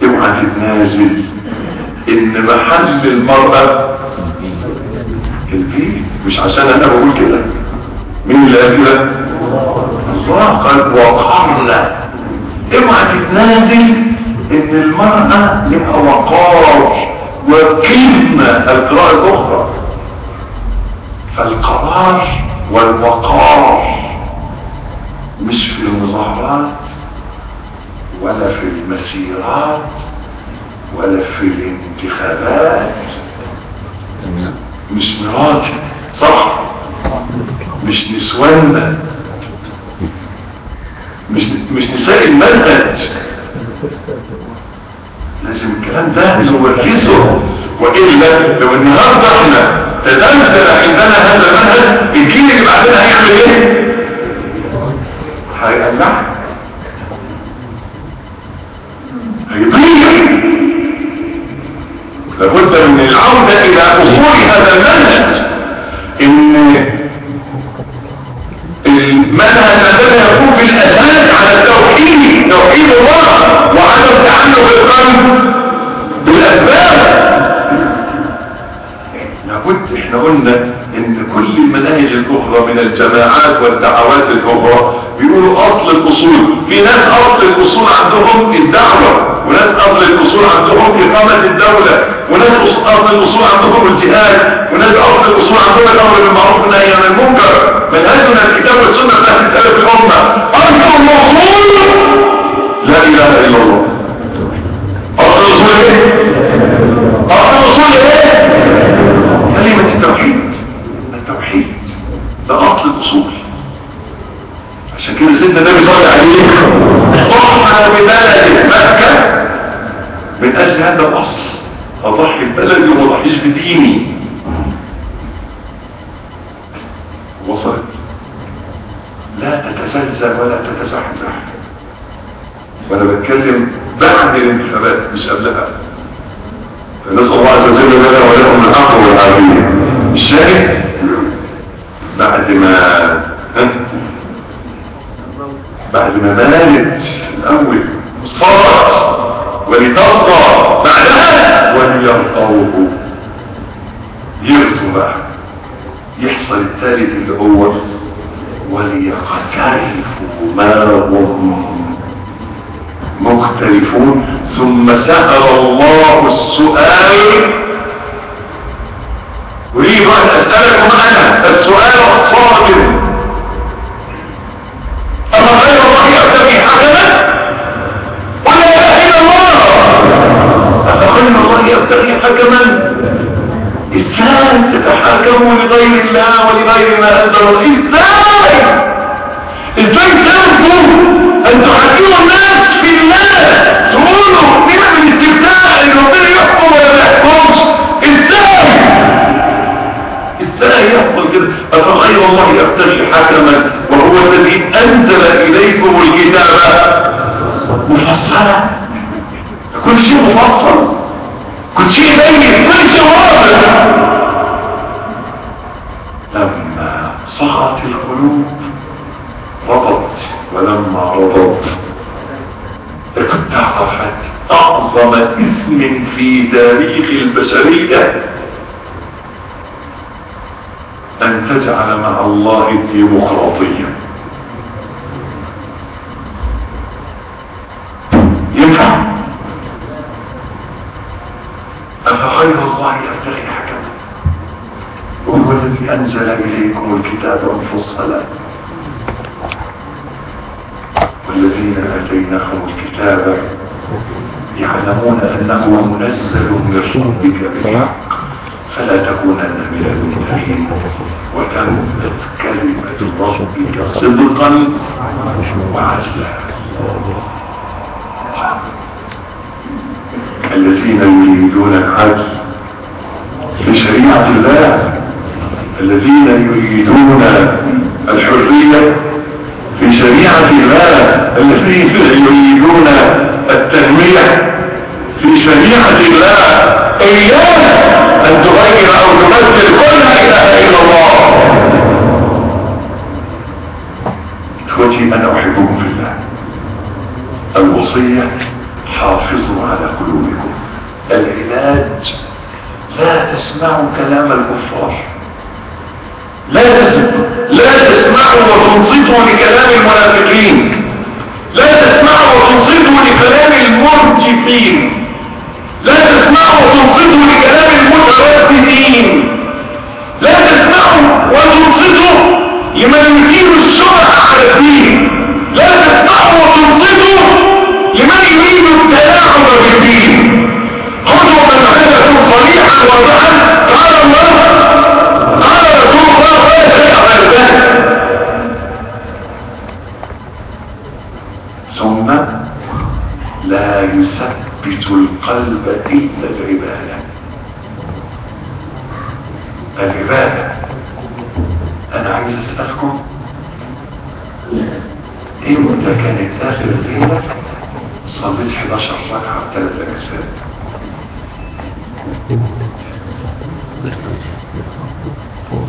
Speaker 1: اوعى تتنازل إن محل المرأة البيت مش عشان أنا بقول كده. مين اللي قال كده؟ الله قال وقرنا اوعى تتنازل إن المرأة لها وقار وقيمة القراءة الأخرى. فالقرار والوقار مش في المظاهرات ولا في المسيرات ولا في الانتخابات. مش مراتي صح. مش نسواننا مش مش نساء المنهج. لازم الكلام ده نورثه. وإلا لو النهارده إحنا تزلزل عندنا هذا المنهج الجيل اللي بعدنا هيعمل إيه؟ هيقلع هيضيع لابد من العودة إلى اصول هذا المنهج. إن المنهج عندنا يكون في الاساس على التوحيد توحيد الله وعدم تعلق القلب بالأسباب. إحنا قلنا كل المناهج الاخرى من الجماعات والدعوات الاخرى بيقولوا أصل الأصول. في ناس أصل الأصول عندهم الدعوة وناس أصل الأصول عندهم إقامة الدولة وناس أصل الأصول عندهم الجهاد وناس أصل الأصول عندهم الأمر بالمعروف والنهي عن المنكر. منهجنا الكتاب والسنة بتاعت سلف الأمة. أصل الأصول! لا إله إلا الله. أصل الأصول إيه؟ أصل الأصول إيه كلمة التوحيد التوحيد ده اصل الاصول. عشان كده سيدنا النبي صلى الله عليه وسلم ببلد مكة من أجل هذا الأصل. أضحي ببلدي وما اضحيش بديني. وصلت. لا تتزلزل ولا تتزحزح. وأنا بتكلم بعد الانتخابات مش قبلها. فنسأل الله عز وجل لنا ولكم الحق والعافية. الشاهد بعد ما؟ بعد ما مالت الأول صارت ولتصغى بعدها وليرطوه يرطوا بقى يحصل الثالث اللي هو ما هم مختلفون. ثم سأل الله السؤال أريد أن أسألكم أنا السؤال الصادم. أما غير الله يبتغي حسنا؟ ولا إلا الله. أفغير الله يبتغي حكما؟ إزاي تتحاكموا لغير الله ولغير ما أنزل إزاي إزاي تنفوا أن تحكموا الناس في الله. تقولوا افغير الله يبتغي حكما وهو الذي أنزل إليكم الكتاب مفصلا. كل شيء مفصل. كل شيء بين كل شيء واضح. لما صغت القلوب رضت. ولما رضت اقترفت أعظم إثم في تاريخ البشرية. أن تجعل مع الله الديمقراطية ينفع؟ أفغير الله يبتغي حكما وهو الذي أنزل إليكم الكتاب مفصلا والذين آتيناهم الكتاب يعلمون أنه منزل من ربك بالحق. فلا تكونن من الممتحين وتمت كلمة ربك صدقا وعدلا. الذين يريدون العدل في شريعة الله الذين يريدون الحرية في شريعة الله الذين يريدون التنمية في شريعة الله إياك أن تغير أو تبدل كل لا إله إلا الله. إخوتي أنا أحبكم في الله. الوصية حافظوا على قلوبكم. العلاج لا تسمعوا كلام الكفار. لا تسمعوا لا تسمعوا وتنصتوا لكلام المنافقين. لا تسمعوا وتنصتوا لكلام المرجفين. لا تسمعوا وتنصتوا لكلام المترددين لا تسمعوا وتنصتوا لمن يثير الشرع على الدين. لا تسمعوا وتنصتوا لمن يريد التلاعب بالدين. خذوا من عندكم صريحا وضحا قال الله قال رسول الله ولا شيء على ذلك ثم لا يثبت القلب إلا العبادة. العبادة. أنا عايز أسألكم إمتى كانت آخر ليلة صليت 11 ركعة بثلاث أجساد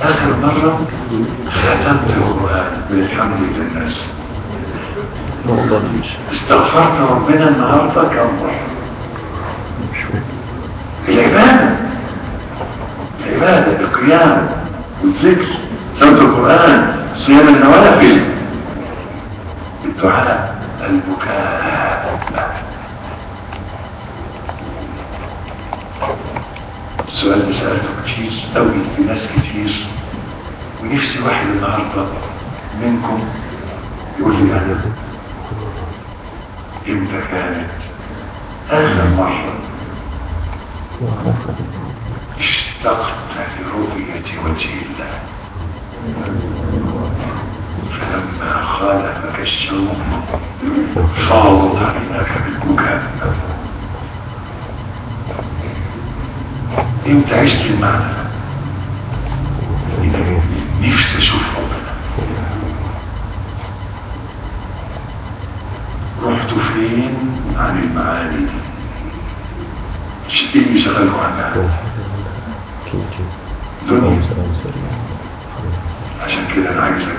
Speaker 1: آخر مرة ختمت القرآن بالحمد للناس استغفرت ربنا النهاردة كم مرة؟ العبادة العبادة القيام والذكر تلاوة القرآن صيام النوافل الدعاء البكاء السؤال اللي سألته كتير قوي في ناس كتير ونفسي واحد النهاردة منكم يقول لي أنا إمتى كانت آخر مرة اشتقت لرؤية وجه الله فلما خالفك الشوق فاضت عيناك بالبكاء انت عشت المعنى نفسي أشوف ربنا رحت فين عن المعاني دي اللي شغلوا عنها دنيا عشان كده أنا عايزك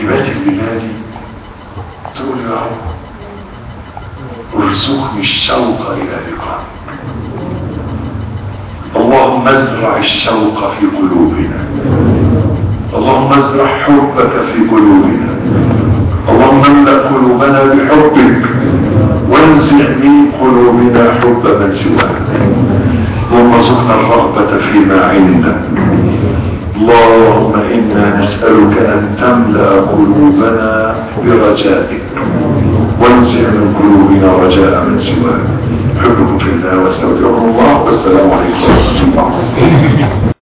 Speaker 1: تبات بلادي تقول يا رب ارزقني الشوق إلى لقائك اللهم ازرع الشوق في قلوبنا. اللهم ازرع حبك في قلوبنا. اللهم املأ قلوبنا بحبك وانزع من قلوبنا حب من سواك. اللهم ارزقنا الرغبة فيما عندك. اللهم إنا نسألك أن تملأ قلوبنا برجائك. وانزع من قلوبنا رجاء من سواك. حبكم في الله واستودعكم الله والسلام عليكم ورحمة الله